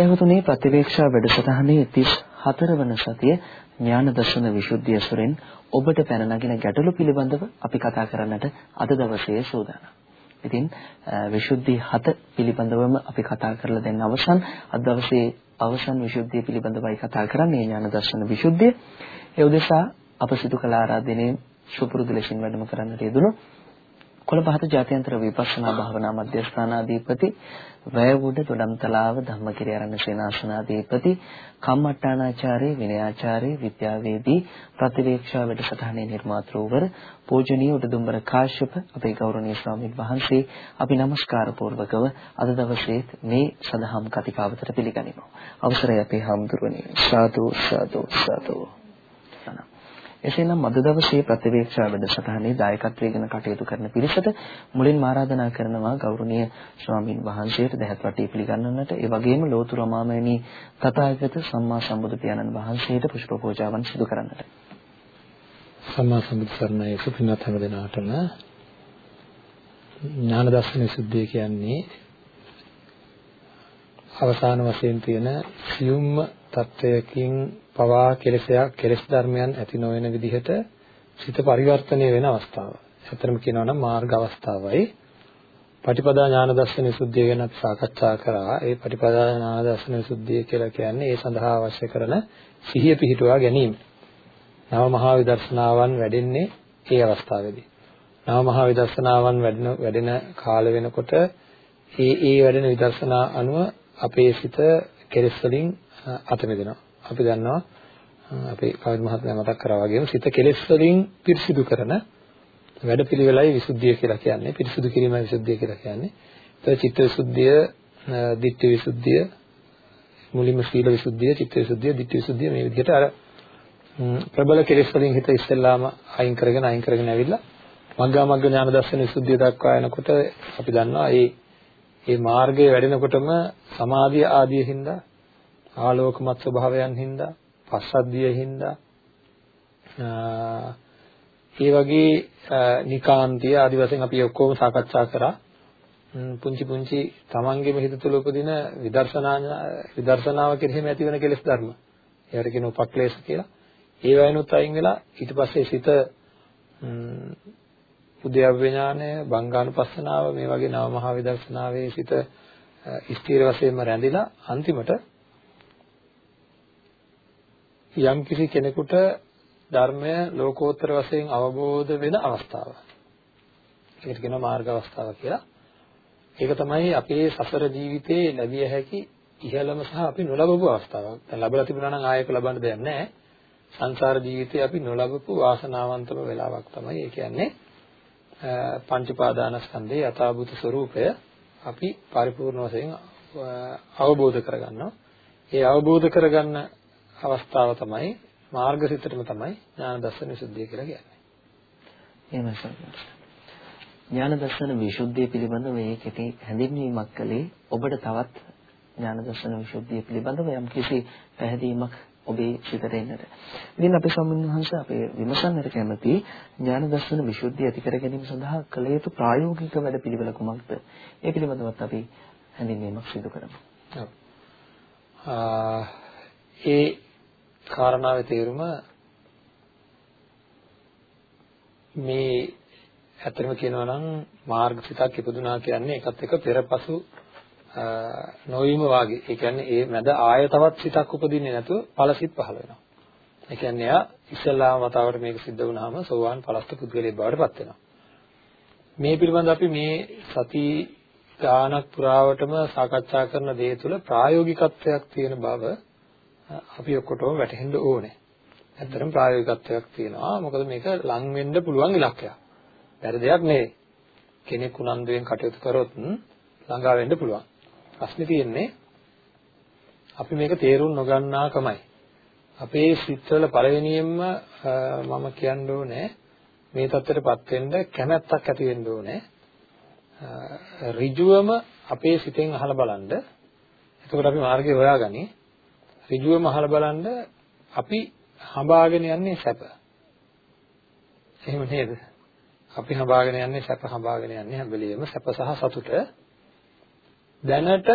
සදහතුනේ ප්‍රතිවේක්ෂා වැඩසටහනේ 34 වන සතිය ඥාන දර්ශන විසුද්ධිය සුරෙන් ඔබට පැන නගින ගැටලු පිළිබඳව අපි කතා කරන්නට අද දවසේ සූදානම්. ඉතින් විසුද්ධි 7 පිළිබඳවම අපි කතා කරලා දැන් අවසන් අද දවසේ අවසන් විසුද්ධිය පිළිබඳවයි කතා කරන්නේ ඥාන දර්ශන විසුද්ධිය. ඒ උදෙසා අප සිදු කළ ආරාධනයේ සුපුරුදු ලෙසින් වැඩම කරන්නට යෙදුණු කොළඹහත ජාත්‍යන්තර විපස්සනා භාවනා මධ්‍යස්ථානාධිපති වැයවුඩ දොඩම්තලාව ධම්මකිරිය ආරණ්‍ය සේනාසනාධිපති කම්මට්ටානාචාර්ය විනයාචාර්ය විද්‍යාවේදී ප්‍රතිවේක්ෂා වැඩසටහනේ නිර්මාතෘවර පූජනීය උඩදුම්බර කාශ්‍යප අපේ ගෞරවනීය ස්වාමීන් වහන්සේ අපි নমස්කාර පූර්වකව අද දවසේ මේ සදහම් කතිකාවතට පිළිගනිමු. අවසරයි අපේ හාමුදුරුවනේ. සාදු සාදු සාදු. එසේනම් අද දවසේ ප්‍රතිවේක්ෂා වැඩසටහනේ දායකත්වයෙන් කටයුතු කරන පිරිසට මුලින්ම ආරාධනා කරනවා ගෞරවනීය ස්වාමින් වහන්සේට දැහැත් වටේ පිළිගන්නන්නට ඒ වගේම ලෝතුරු අමාමෑණී තථාගත සම්මා සම්බුදු පියාණන් වහන්සේට පුෂ්ප පූජාවන් සිදු කරන්නට. සම්මා සම්බුදු සරණයි සුපිනත් හැම දිනාටම ඥාන දර්ශන සුද්ධිය කියන්නේ අවසාන වශයෙන් තියෙන සියුම්ම තත්වයකින් පවා කෙලෙසයක් කෙලෙස් ධර්මයන් ඇති නොවන විදිහට සිත පරිවර්තනය වෙන අවස්ථාව. ඇත්තටම කියනවා නම් මාර්ග අවස්ථාවයි. පටිපදා ඥාන දර්ශන විසුද්ධිය ගැන අපි සාකච්ඡා කරා. ඒ පටිපදා ඥාන දර්ශන විසුද්ධිය කියලා කියන්නේ ඒ සඳහා අවශ්‍ය කරන සිහිය පිහිටුවා ගැනීම. නව මහා විදර්ශනාවන් වැඩෙන්නේ ඒ අවස්ථාවේදී. නව මහා විදර්ශනාවන් වැඩෙන වැඩෙන කාල වෙනකොට ඒ ඒ වැඩෙන විදර්ශනා අනුව අපේ සිත කෙලෙස් වලින් අත මිදෙනවා. අපි දන්නවා අපේ කවිද මහත්මයා මතක් කරා වගේම සිත කෙලෙස් වලින් පිරිසිදු කරන වැඩපිළිවෙලයි විසුද්ධිය කියලා කියන්නේ. පිරිසිදු කිරීමයි විසුද්ධිය කියලා කියන්නේ. ඒ චිත්ත විසුද්ධිය, ditthi විසුද්ධිය, මුලින්ම සීල විසුද්ධිය, චිත්ත විසුද්ධිය, ditthi විසුද්ධිය මේ විදිහට අර ප්‍රබල කෙලෙස් වලින් හිත ඉස්සෙල්ලාම අයින් කරගෙන අයින් කරගෙන ඇවිල්ලා මග්ගා මග්ග ඥාන දර්ශන විසුද්ධිය දක්වා යනකොට අපි දන්නවා මේ මේ මාර්ගයේ වැඩෙනකොටම සමාධිය ආදී හින්දා ආලෝකමත් ස්වභාවයන් හින්දා පස්සද්ධිය හින්දා ඒ වගේ නිකාන්තිය ආදි වශයෙන් අපි ඔක්කොම සාකච්ඡා කරා පුංචි පුංචි තමන්ගේම හිත තුළ උපදින විදර්ශනා විදර්ශනාව කෙරෙහිම ඇතිවන කෙලෙස් ධර්ම. ඒවට කියන උපක්ලේශ කියලා. ඒ වයින්ුත් අයින් වෙලා ඊට පස්සේ සිත උද්‍යව්‍ය ඥානය, බංගානුපස්සනාව මේ වගේ නව මහා විදර්ශනාවේ සිත ස්ථීර වශයෙන්ම රැඳිලා අන්තිමට යම් කිසි කෙනෙකුට ධර්මය ලෝකෝත්තර වශයෙන් අවබෝධ වෙන අවස්ථාව. ඒකට කියනවා මාර්ග අවස්ථාව කියලා. ඒක තමයි අපේ සසර ජීවිතේ ලැබිය හැකි ඉහළම සහ අපි නොලබපු අවස්ථාවක්. දැන් ලැබලා තිබුණා නම් ආයෙක ලබන්න දෙයක් නැහැ. සංසාර ජීවිතේ අපි නොලබපු වාසනාවන්තම වෙලාවක් තමයි. ඒ කියන්නේ පංච පාදානස්කන්ධයේ යථාභූත ස්වરૂපය අපි පරිපූර්ණ වශයෙන් අවබෝධ කරගන්නවා. ඒ අවබෝධ කරගන්න අවස්ථාව තමයි මාර්ගසිතටම තමයි ඥාන දර්ශන විසුද්ධිය කියලා කියන්නේ. එහෙමයි සර්. ඥාන දර්ශන විසුද්ධිය පිළිබඳව මේ කෙටි හැඳින්වීමක් කළේ ඔබට තවත් ඥාන දර්ශන විසුද්ධිය පිළිබඳව යම් කිසි පැහැදීමක් ඔබේ සිතට එන්නට. ඉතින් අපි ස්වාමීන් වහන්සේ අපේ විමසන්නට කැමති ඥාන දර්ශන විසුද්ධිය ඇති කර ගැනීම සඳහා කළ යුතු ප්‍රායෝගික වැඩ පිළිවෙල කුමක්ද? ඒ පිළිබඳවත් අපි හැඳින්වීමක් සිදු කරමු. ඔව්. ඒ කාරණාවේ තේරුම මේ ඇත්තම කියනවා නම් මාර්ගසිතක් ඉපදුනා කියන්නේ එකත් එක පෙරපසු නොවීම වාගේ. ඒ කියන්නේ ඒ මැද ආය තවත් සිතක් උපදින්නේ නැතුව ඵලසිත පහළ වෙනවා. ඒ කියන්නේ එයා ඉස්සල්ලාම වතාවට මේක සිද්ධ වුණාම සෝවාන් ඵලස්ත පුද්ගලයෙක් බවට පත් වෙනවා. මේ පිළිබඳ අපි මේ සති ගානක් පුරාවටම සාකච්ඡා කරන දේ තුළ ප්‍රායෝගිකත්වයක් තියෙන බව අපි ඔක්කොටම වැටහෙන්න ඕනේ. ඇත්තටම ප්‍රායෝගිකත්වයක් තියෙනවා. මොකද මේක ලං වෙන්න පුළුවන් ඉලක්කයක්. බැරි දෙයක් නෙවෙයි. කෙනෙක් උනන්දුවෙන් කටයුතු කරොත් ළඟා වෙන්න පුළුවන්. ප්‍රශ්නේ තියෙන්නේ අපි මේක තේරුම් නොගන්නාකමයි. අපේ සිත්වල පළවෙනියෙන්ම මම කියන්න ඕනේ මේ தත්තරපත් වෙන්න කැමැත්තක් ඇති වෙන්න ඕනේ. ඍජුවම අපේ සිතෙන් අහලා බලන්න. එතකොට අපි මාර්ගය හොයාගනි. ඍජුවම අහලා බලන්න අපි හඹාගෙන යන්නේ සැප. එහෙම නේද? අපි හඹාගෙන යන්නේ සැප හඹාගෙන යන්නේ හැම වෙලෙම සැප සහ සතුට. දැනට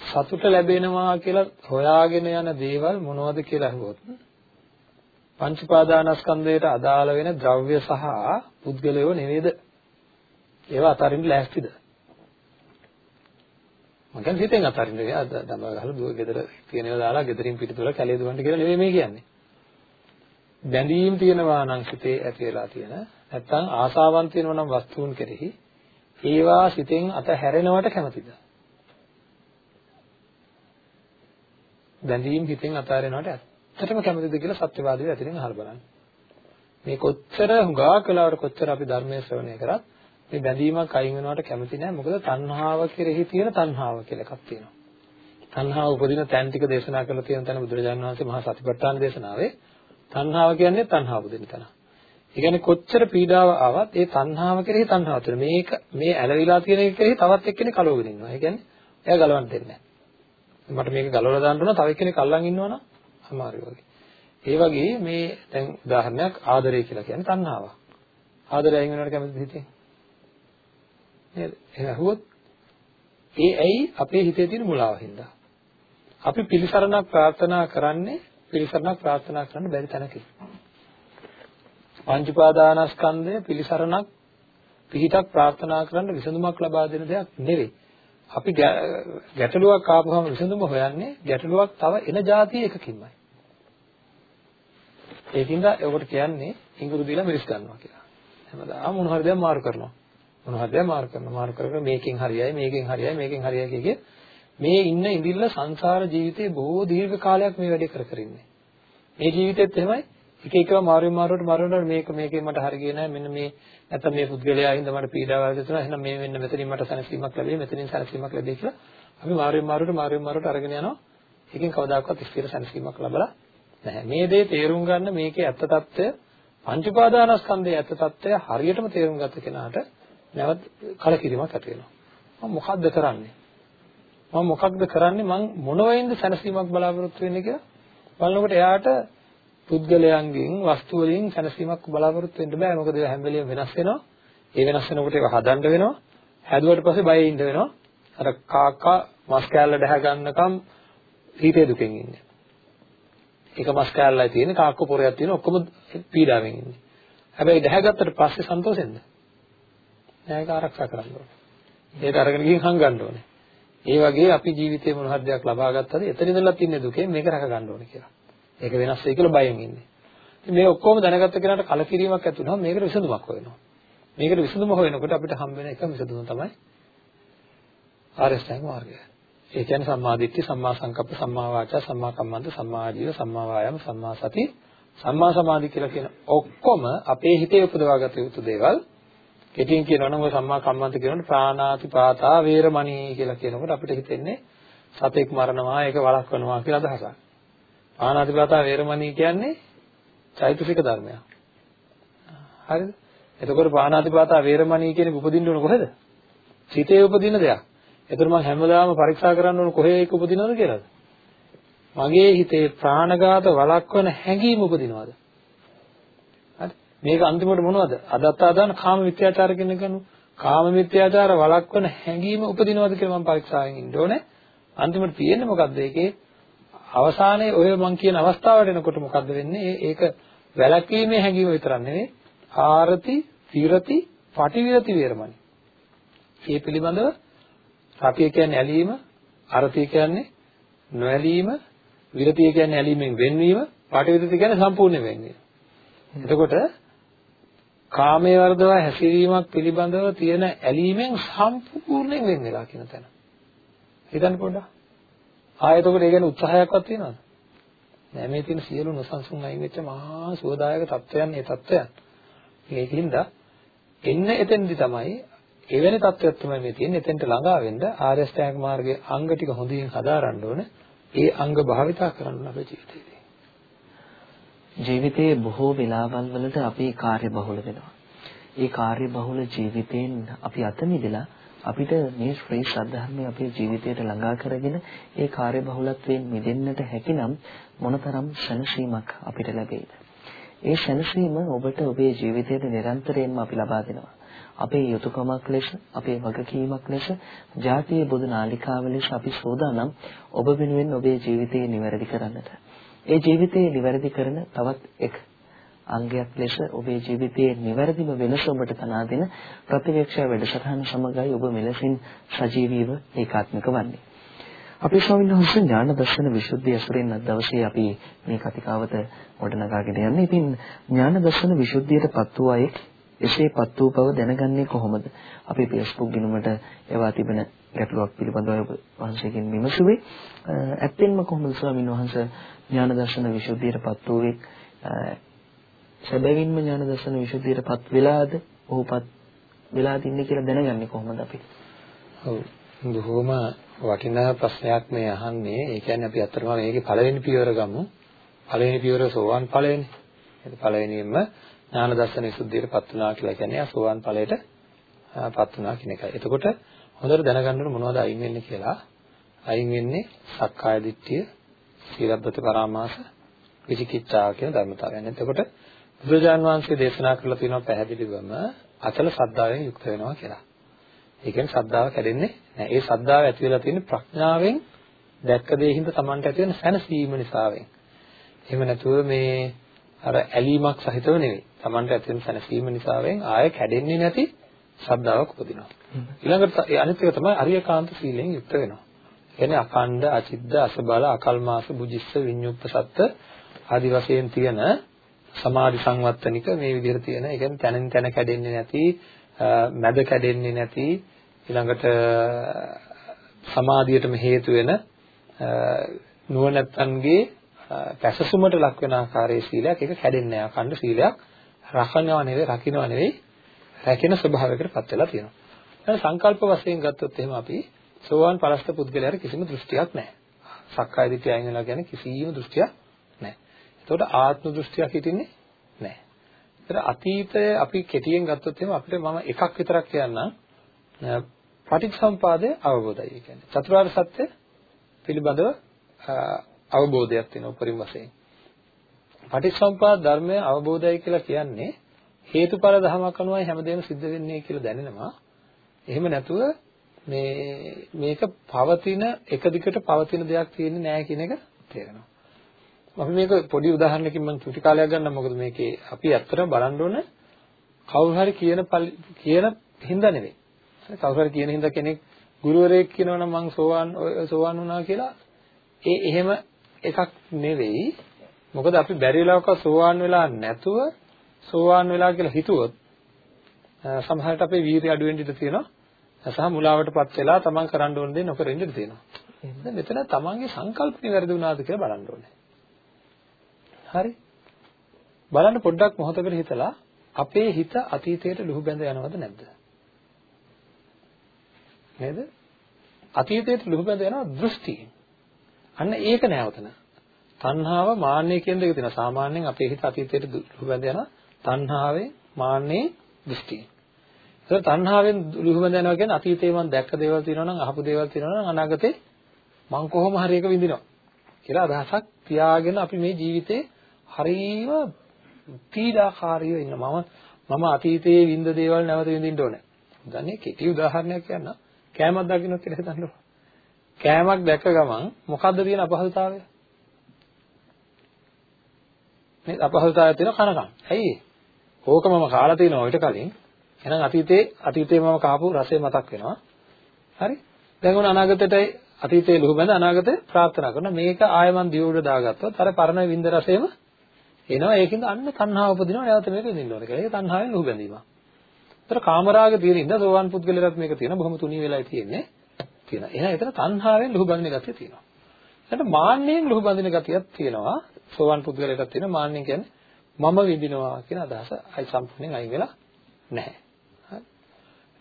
සතුට ලැබෙනවා කියලා හොයාගෙන යන දේවල් මොනවද කියලා අහුවොත් පංච පාදානස්කන්ධයට අදාළ වෙන ද්‍රව්‍ය සහ පුද්ගලයෝ නෙවෙයිද? ඒවා අතරින් ලෑස්තිද? මම කියන්නේ හිතෙන් අතරින් නෙවෙයි දඹ ගහලා දුව ගෙදර තියෙනවා දාලා ගෙදරින් පිටතට කැලේ දුවන්න කියලා නෙවෙයි මේ කියන්නේ. බැඳීම් තියෙනවා නම් සිතේ ඇති වෙලා තියෙන නැත්තම් ආසාවන් තියෙනවා නම් වස්තුන් කෙරෙහි ඒවා සිතෙන් අත හැරෙනවට කැමතිද? බැඳීම් හිතෙන් අතාරිනවට ඇත්තටම කැමතිද කියලා සත්‍යවාදීව ඇතින් අහලා බලන්න. මේ කොච්චර හුඟා කලාවට කොච්චර අපි ධර්මයේ ශ්‍රවණය කරත් මේ බැඳීමක් අයින් වෙනවට කැමති නැහැ. මොකද තණ්හාව කෙරෙහි තියෙන තණ්හාව කියලා එකක් තියෙනවා. තණ්හාව උපදින තැන් ටික දේශනා කරලා තියෙන තැන බුදුරජාණන් වහන්සේ මහා සතිපට්ඨාන දේශනාවේ තණ්හාව කියන්නේ තණ්හාව උපදින තැන. ඒ කියන්නේ කොච්චර පීඩාව ආවත් ඒ තණ්හාව කෙරෙහි තණ්හාව තියෙන. මේක මේ ඇලවිලා තියෙන එක කෙරෙහි තවත් එක්කෙනෙක් කලවගෙන ඉන්නවා. ඒ කියන්නේ එයා ගලවන්න දෙන්නේ නැහැ. මට මේක ගලවලා දාන්න ඕන තව එක්කෙනෙක් අල්ලන් ඉන්නවනම් අමාරුයි වගේ. ඒ වගේ මේ දැන් උදාහරණයක් ආදරය කියලා කියන්නේ තණ්හාවක්. ආදරය අයින් වෙනවට කැමතිද හිතේ? නේද? එහෙනම් අහුවොත් ඒ ඇයි අපේ හිතේ තියෙන මුලාව හින්දා. අපි පිළිසරණක් ප්‍රාර්ථනා කරන්නේ පිළිසරණක් ප්‍රාර්ථනා කරන්න බැරි තැනක. පංච උපාදානස්කන්ධය පිළිසරණක් පිහිටක් ප්‍රාර්ථනා කරන්න විසඳුමක් ලබා දෙන දෙයක් නෙවෙයි. අපි ගැටලුවක් ආපුවම විසඳුම හොයන්නේ ගැටලුවක් තව එන જાතිය එකකින්මයි. ඒකින්ද ඒකට කියන්නේ ඉඟුරු දීලා මිරිස් ගන්නවා කියලා. හැමදාම මොන හරි දෙයක් මාරු කරනවා. මොනවද මාරු කරන මාරු කරගෙන මේකෙන් හරියයි මේකෙන් හරියයි මේකෙන් හරියයි කිය මේ ඉන්න ඉඳිල්ල සංසාර ජීවිතේ බොහෝ දීර්ඝ කාලයක් මේ වැඩේ කර කර ඉන්නේ. මේ ජීවිතෙත් එහෙමයි. එක එකව මාරුවෙන් මාරුවට මාරුවෙන් මේක මේකේ මට හරිය ගියේ නැහැ. මෙන්න මේ නැත්නම් මේ පුද්ගලයා හින්දා මට පීඩාවක් දෙනවා එහෙනම් මේ වෙන්න මෙතනින් මට සැනසීමක් ලැබෙයි මෙතනින් සැනසීමක් ලැබෙයි කියලා අපි මාරුවෙන් මාරුවට මාරුවෙන් මාරුවට අරගෙන යනවා. ඒකෙන් කවදාකවත් ස්ථිර සැනසීමක් ලැබලා නැහැ. මේ දේ තේරුම් ගන්න මේකේ ඇත්ත తত্ত্বය පංච උපාදානස්කන්ධයේ ඇත්ත తত্ত্বය හරියටම තේරුම් ගත්ත කෙනාට නැවත කලකිරීමක් ඇති වෙනවා. මම මොකද්ද කරන්නේ? මම මොකක්ද කරන්නේ? මං මොන වෙයින්ද සැනසීමක් බලාපොරොත්තු වෙන්නේ කියලා බලනකොට එයාට පුද්ගලයන්ගෙන් වස්තු වලින් සැනසීමක් බලාපොරොත්තු වෙන්න බෑ. මොකද ඒවා හැම වෙලෙම වෙනස් වෙනවා. ඒ වෙනස් වෙනකොට ඒවා හදන්න වෙනවා. හැදුවට පස්සේ බයෙ ඉන්න වෙනවා. අර කාකා මස් කෑල්ල දැහ ගන්නකම් හිතේ දුකෙන් ඉන්නේ. එක මස් කෑල්ලයි තියෙන කාක්ක පොරයක් තියෙන ඔක්කොම පීඩාවෙන් ඉන්නේ. හැබැයි දැහගත්තට පස්සේ සන්තෝෂෙන්ද? නෑ ඒක ආරක්ෂා කරන්න ඕනේ ඒක අරගෙන ගිහින් හංගන්න ඕනේ ඒ වගේ අපි ජීවිතේ මොන හරි දෙයක් ලබා ගත්තද එතන ඉඳලා තින්නේ දුකේ මේක රැක ගන්න ඕනේ කියලා ඒක වෙනස් වෙයි කියලා බයෙන් ඉන්නේ. ඉතින් මේ ඔක්කොම දැනගත්ත කෙනාට කලකිරීමක් ඇති වුණාම මේකට විසඳුමක් හොයනවා. මේකට විසඳුම හොයනකොට අපිට හම් වෙන එකම විසඳුම තමයි ආරස්තංග මාර්ගය. ඒ කියන්නේ සම්මා දිට්ඨි, සම්මා සංකප්ප, සම්මා වාචා, සම්මා කම්මන්ත, සම්මා ආජීව, සම්මා වායාම, සම්මා සති, සම්මා සමාධි කියලා කියන ඔක්කොම අපේ හිතේ උපදවාගත යුතු දේවල්. කෙටියෙන් කියනවා නම් ඔය සම්මා කම්මන්ත කියනකොට ප්‍රාණාතිපාතා වේරමණී කියලා කියනකොට අපිට හිතෙන්නේ සතෙක් මරනවා ඒක වළක්වනවා කියලා අදහසක්. ආනාතිපාතා වේරමණී කියන්නේ චෛතසික ධර්මයක්. හරිද? එතකොට පාණාතිපාතා වේරමණී කියන එක උපදින්න ඕන කොහෙද? සිතේ උපදින දෙයක්. එතකොට මම හැමදාම පරීක්ෂා කරන්න ඕන කොහේ ඒක උපදිනවද කියලාද? මගේ හිතේ ප්‍රාණඝාත වළක්වන හැඟීම උපදිනවද? හරි. මේක අන්තිමට මොනවද? අදත්තා දාන කාම මිත්‍යාචාර කියන කනු කාම මිත්‍යාචාර වළක්වන හැඟීම උපදිනවද කියලා මම පරීක්ෂාවෙන් ඉන්න ඕනේ. අන්තිමට තියෙන්නේ මොකද්ද? ඒකේ අවසානයේ ඔය මං කියන අවස්ථාවට එනකොට මොකද්ද වෙන්නේ? ඒක වැළැක්වීමේ හැඟීම විතරක් නෙවෙයි ආරති, විරති, පටිවිරති වේරමණී. මේ පිළිබඳව රතිය කියන්නේ ඇලීම, අරතිය කියන්නේ නොඇලීම, විරතිය කියන්නේ ඇලීමෙන් වෙන්වීම, පටිවිරති කියන්නේ සම්පූර්ණ වෙන්වීම. එතකොට කාමයේ වර්ධව හැසිරීමක් පිළිබඳව තියෙන ඇලීමෙන් සම්පූර්ණයෙන් වෙන් වෙලා කියන තැන. හිතන්න පොඩ්ඩක්. ආයෙත් ඔකට ඒ ගැන උත්සාහයක්වත් තියෙනවද? නෑ මේ තියෙන සියලු නොසන්සුන් අයින් වෙච්ච මහා සුවදායක තත්වයන් මේ තත්වයන්. ඒකින්ද එන්න එතෙන්දි තමයි එවැනි තත්වයක් තමයි මේ තියෙන්නේ. එතෙන්ට ළඟා වෙන්න ආර්ය අෂ්ටාංග මාර්ගයේ අංග ටික හොඳින් හදාරන්න ඕන. ඒ අංග භාවිතා කරන්න අපේ ජීවිතේදී. ජීවිතයේ බොහෝ වෙලාවල් වලට අපි කාර්ය බහුල වෙනවා. ඒ කාර්ය බහුල ජීවිතයෙන් අපි අත මිදලා අපිට මේ ශ්‍රී සද්ධර්මය අපේ ජීවිතයට ළඟා කරගෙන ඒ කාර්යබහුලත්වයෙන් මිදෙන්නට හැකිනම් මොනතරම් සැනසීමක් අපිට ලැබෙයිද? ඒ සැනසීම ඔබට ඔබේ ජීවිතයේ නිරන්තරයෙන්ම අපි ලබා දෙනවා. අපේ යුතුයකමක් ලෙස අපේ වගකීමක් ලෙස ජාතිය බුදු නාලිකාව ලෙස අපි සෝදානම් ඔබ වෙනුවෙන් ඔබේ ජීවිතය නිවැරදි කරන්නට. ඒ ජීවිතය නිවැරදි කරන තවත් එක් අංගයක් ලෙස ඔබේ ජීවිතයේ නිවැරදිම වෙනස ඔබට තනා දෙන ප්‍රතිවේක්ෂා වැඩසටහන සමගයි ඔබ මෙලෙසින් සජීවීව ඒකාත්මික වන්නේ. අපි ස්වාමීන් වහන්සේ ඥාන දර්ශන විසුද්ධිය අසුරෙන් අද දවසේ අපි මේ කතිකාවත ගොඩනගාගෙන යන්නේ. ඉතින් ඥාන දර්ශන විසුද්ධියටපත් වූ අය එසේපත් වූ බව දැනගන්නේ කොහොමද? අපි Facebook ගිණුමට එවා තිබෙන ගැටලුවක් පිළිබඳව ඔබ වහන්සේගෙන් විමසුවේ. ඇත්තෙන්ම කොහොමද ස්වාමීන් වහන්සේ ඥාන දර්ශන විසුද්ධියටපත් වූවේ? සැබවින්ම ඥාන දර්ශන විසුද්ධියටපත් වෙලාද? ඔහුපත් වෙලා තින්නේ කියලා දැනගන්නේ කොහොමද අපි? ඔව්. බොහොම වටිනා ප්‍රශ්නයක් මේ අහන්නේ. ඒ කියන්නේ අපි අත්‍තරම මේකේ පළවෙනි පියවර ගමු. පළවෙනි පියවර සෝවාන් ඵලයනේ. ඒක පළවෙනියෙන්ම ඥාන දර්ශන විසුද්ධියටපත් වුණා කියලා කියන්නේ ආ සෝවාන් ඵලයටපත් වුණා කියන එකයි. එතකොට හොඳට දැනගන්න ඕන මොනවද අයින් වෙන්නේ කියලා. අයින් වෙන්නේ සක්කාය දිට්ඨිය, සීලබ්බත පරාමාස, විචිකිච්ඡා කියන ධර්මතාවයන්. එතකොට බුදුජාන් වහන්සේ දේශනා කරලා තියෙනවා පැහැදිලිවම අචල ශ්‍රද්ධාවෙන් යුක්ත වෙනවා කියලා. ඒ කියන්නේ ශ්‍රද්ධාව කැඩෙන්නේ නැහැ. ඒ ශ්‍රද්ධාව ඇති වෙලා තියෙන්නේ ප්‍රඥාවෙන් දැක්ක දේ හින්දා Tamanට ඇති වෙන සැනසීම නිසාවෙන්. එහෙම නැතුව මේ අර ඇලීමක් සහිතව නෙවෙයි. Tamanට ඇති වෙන සැනසීම නිසාවෙන් ආය කැඩෙන්නේ නැති ශ්‍රද්ධාවක් උපදිනවා. ඊළඟට අනිත් එක තමයි අරියකාන්ත සීලෙන් යුක්ත වෙනවා. කියන්නේ අඛණ්ඩ, අචිද්ද, අසබල, අකල්මාස, බුජිස්ස, විඤ්ඤුප්ත සත්ත්‍ය ආදි වශයෙන් තියෙන සමාධි සංවත්තනික මේ විදිහට තියෙන, ඒ කියන්නේ තනින් තන කැඩෙන්නේ නැති, මැද කැඩෙන්නේ නැති, ඊළඟට සමාධියටම හේතු වෙන නුවණැත්තන්ගේ පැසසුමට ලක් වෙන ආකාරයේ සීලයක් ඒක කැඩෙන්නේ නැහැ. අඛණ්ඩ සීලයක් රකින්නවා නෙවෙයි, රකින්නවා නෙවෙයි, රැකෙන ස්වභාවයකටපත් වෙලා තියෙනවා. දැන් සංකල්ප වශයෙන් ගත්තොත් එහෙම අපි සෝවාන් පරස්ත පුද්ගලයාට කිසිම දෘෂ්ටියක් නැහැ. සක්කාය දිට්ඨිය අයින් වෙලා කියන්නේ කිසිම දෘෂ්ටියක් එතකොට ආත්ම දෘෂ්ටියක් හිටින්නේ නැහැ. ඒතර අතීතය අපි කෙටියෙන් ගත්තොත් එහෙම අපිට මම එකක් විතරක් කියන්නම්. පටිච්චසමුපාදය අවබෝධයි කියන්නේ. චතුරාර්ය සත්‍ය පිළිබඳව අවබෝධයක් තියෙන උපරිම වශයෙන්. පටිච්චසමුපාද ධර්මය අවබෝධයි කියලා කියන්නේ හේතුඵල ධමයක් අනුවයි හැමදේම සිද්ධ වෙන්නේ කියලා දැනෙනවා. එහෙම නැතුව මේ මේක පවතින එක දිගට පවතින දෙයක් තියෙන්නේ නැහැ කියන එක තේරෙනවා. අපි මේක පොඩි උදාහරණයකින් මම චුටි කාලයක් ගන්නම් මොකද මේකේ අපි ඇත්තටම බලන්න ඕන කවුරු හරි කියන කියන හින්දා නෙවෙයි. කවුරු හරි කියන හින්දා කෙනෙක් ගුරුවරයෙක් කියනවනම් මං සෝවාන් සෝවාන් වුණා කියලා ඒ එහෙම එකක් නෙවෙයි. මොකද අපි බැරි වෙලාවක සෝවාන් වෙලා නැතුව සෝවාන් වෙලා කියලා හිතුවොත් සමහරට අපේ වීරිය අඩු වෙන්න ඉඩ තියෙනවා. සහ මුලාවටපත් වෙලා තමන් කරන්න ඕන දේ නොකර ඉඩ තියෙනවා. එහෙනම් මෙතන තමන්ගේ සංකල්ප නිවැරදි වුණාද කියලා බලන්න ඕනේ. හරි. බලන්න පොඩ්ඩක් මොහොතකට හිතලා අපේ හිත අතීතයට ලුහු බැඳ යනවද නැද්ද? නේද? අතීතයට ලුහු බැඳ යනවා දෘෂ්ටියෙන්. අන්න ඒක නැවතන තණ්හාව මාන්නය කියන දෙක තියෙනවා. සාමාන්‍යයෙන් අපේ හිත අතීතයට ලුහු බැඳ යනවා තණ්හාවෙන් මාන්නේ දෘෂ්ටියෙන් ඒක තණ්හාවෙන් ලුහු බැඳ යනවා කියන්නේ අතීතේ මම දැක්ක දේවල් තියෙනවා නම් අහපු දේවල් තියෙනවා නම් අනාගතේ මං කොහොම හරි එක විඳිනවා කියලා අදහසක් තියාගෙන අපි මේ ජීවිතේ හරිම පීඩාකාරීව ඉන්න මම මම අතීතයේ විඳ දේවල් නැවත විඳින්න ඕනේ. දන්නේ කෙටි උදාහරණයක් කියන්න. කෑමක් දකින්නත් කියලා හිතන්න කෑමක් දැක්ක ගමන් මොකද්ද තියෙන අපහසුතාවය? මේ අපහසුතාවය තියෙන කනකම්. ඇයි ඕක මම කාලා තියෙනවා ඊට කලින්. එහෙනම් අතීතේ අතීතේ මම කාපු රසය මතක් වෙනවා. හරි? දැන් උන අනාගතයටයි අතීතයේ ලුහු බඳ අනාගතේ ප්‍රාර්ථනා කරනවා. මේක ආයෙ මන් දියුඩ දාගත්තොත් අර පරණ විඳ රසයම එනවා ඒකින්ද අන්න තණ්හාව උපදිනවා නැවත මේක විඳින්න ඕනේ කියලා. ඒක තණ්හාවෙන් ලුහු බැඳීමක්. ඒතර කාමරාග තියෙන ඉඳ සෝවාන් පුද්ගලයාට මේක තියෙනවා. බොහොම තුනී වෙලායි තියෙන්නේ. තියෙනවා. එහෙනම් එතන තණ්හාවෙන් ලුහු බැඳින ගතිය තියෙනවා. ඊට මාන්නෙන් ලුහු බැඳින ගතියක් තියෙනවා. සෝවාන් පුද්ගලයාට තියෙනවා. මාන්නෙන් කියන්නේ මම විඳිනවා කියන අදහස අයි සම්පූර්ණයෙන් අයින් වෙලා නැහැ.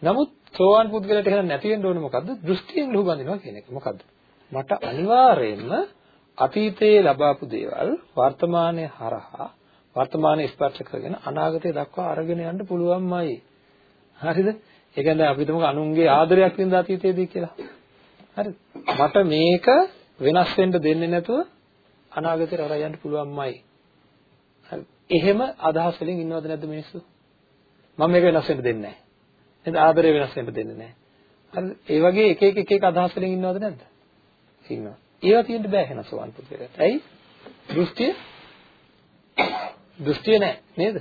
නමුත් සෝවාන් පුද්ගලයාට එහෙනම් නැති වෙන්න ඕනේ මොකද්ද? දෘෂ්ටියෙන් ලුහු බැඳිනවා කියන එක. මොකද්ද? මට අනිවාර්යයෙන්ම අතීතයේ ලබාපු දේවල් වර්තමානයේ හරහා වර්තමානයේ ස්පර්ශ කරගෙන අනාගතය දක්වා අරගෙන යන්න පුළුවන්මයි. හරිද? ඒ කියන්නේ අපි හිතමු අනුන්ගේ ආදරයක් වින්ද අතීතයේදී කියලා. හරිද? මට මේක වෙනස් වෙන්න දෙන්නේ නැතුව අනාගතයට අරගෙන යන්න පුළුවන්මයි. හරි. එහෙම අදහස් වලින් ඉන්නවද නැද්ද මිනිස්සු? මම මේක වෙනස් වෙන්න දෙන්නේ නැහැ. නේද? ආදරය වෙනස් වෙන්න දෙන්නේ නැහැ. හරිද? ඒ වගේ එක එක එක එක අදහස් වලින් ඉන්නවද නැද්ද? ඉන්නවා. ඒවා තියෙන්න බෑ එහෙනම් සෝවන් පුද්ගලයාට. ඇයි? දෘෂ්ටිය දෘෂ්ටිය නැහැ නේද?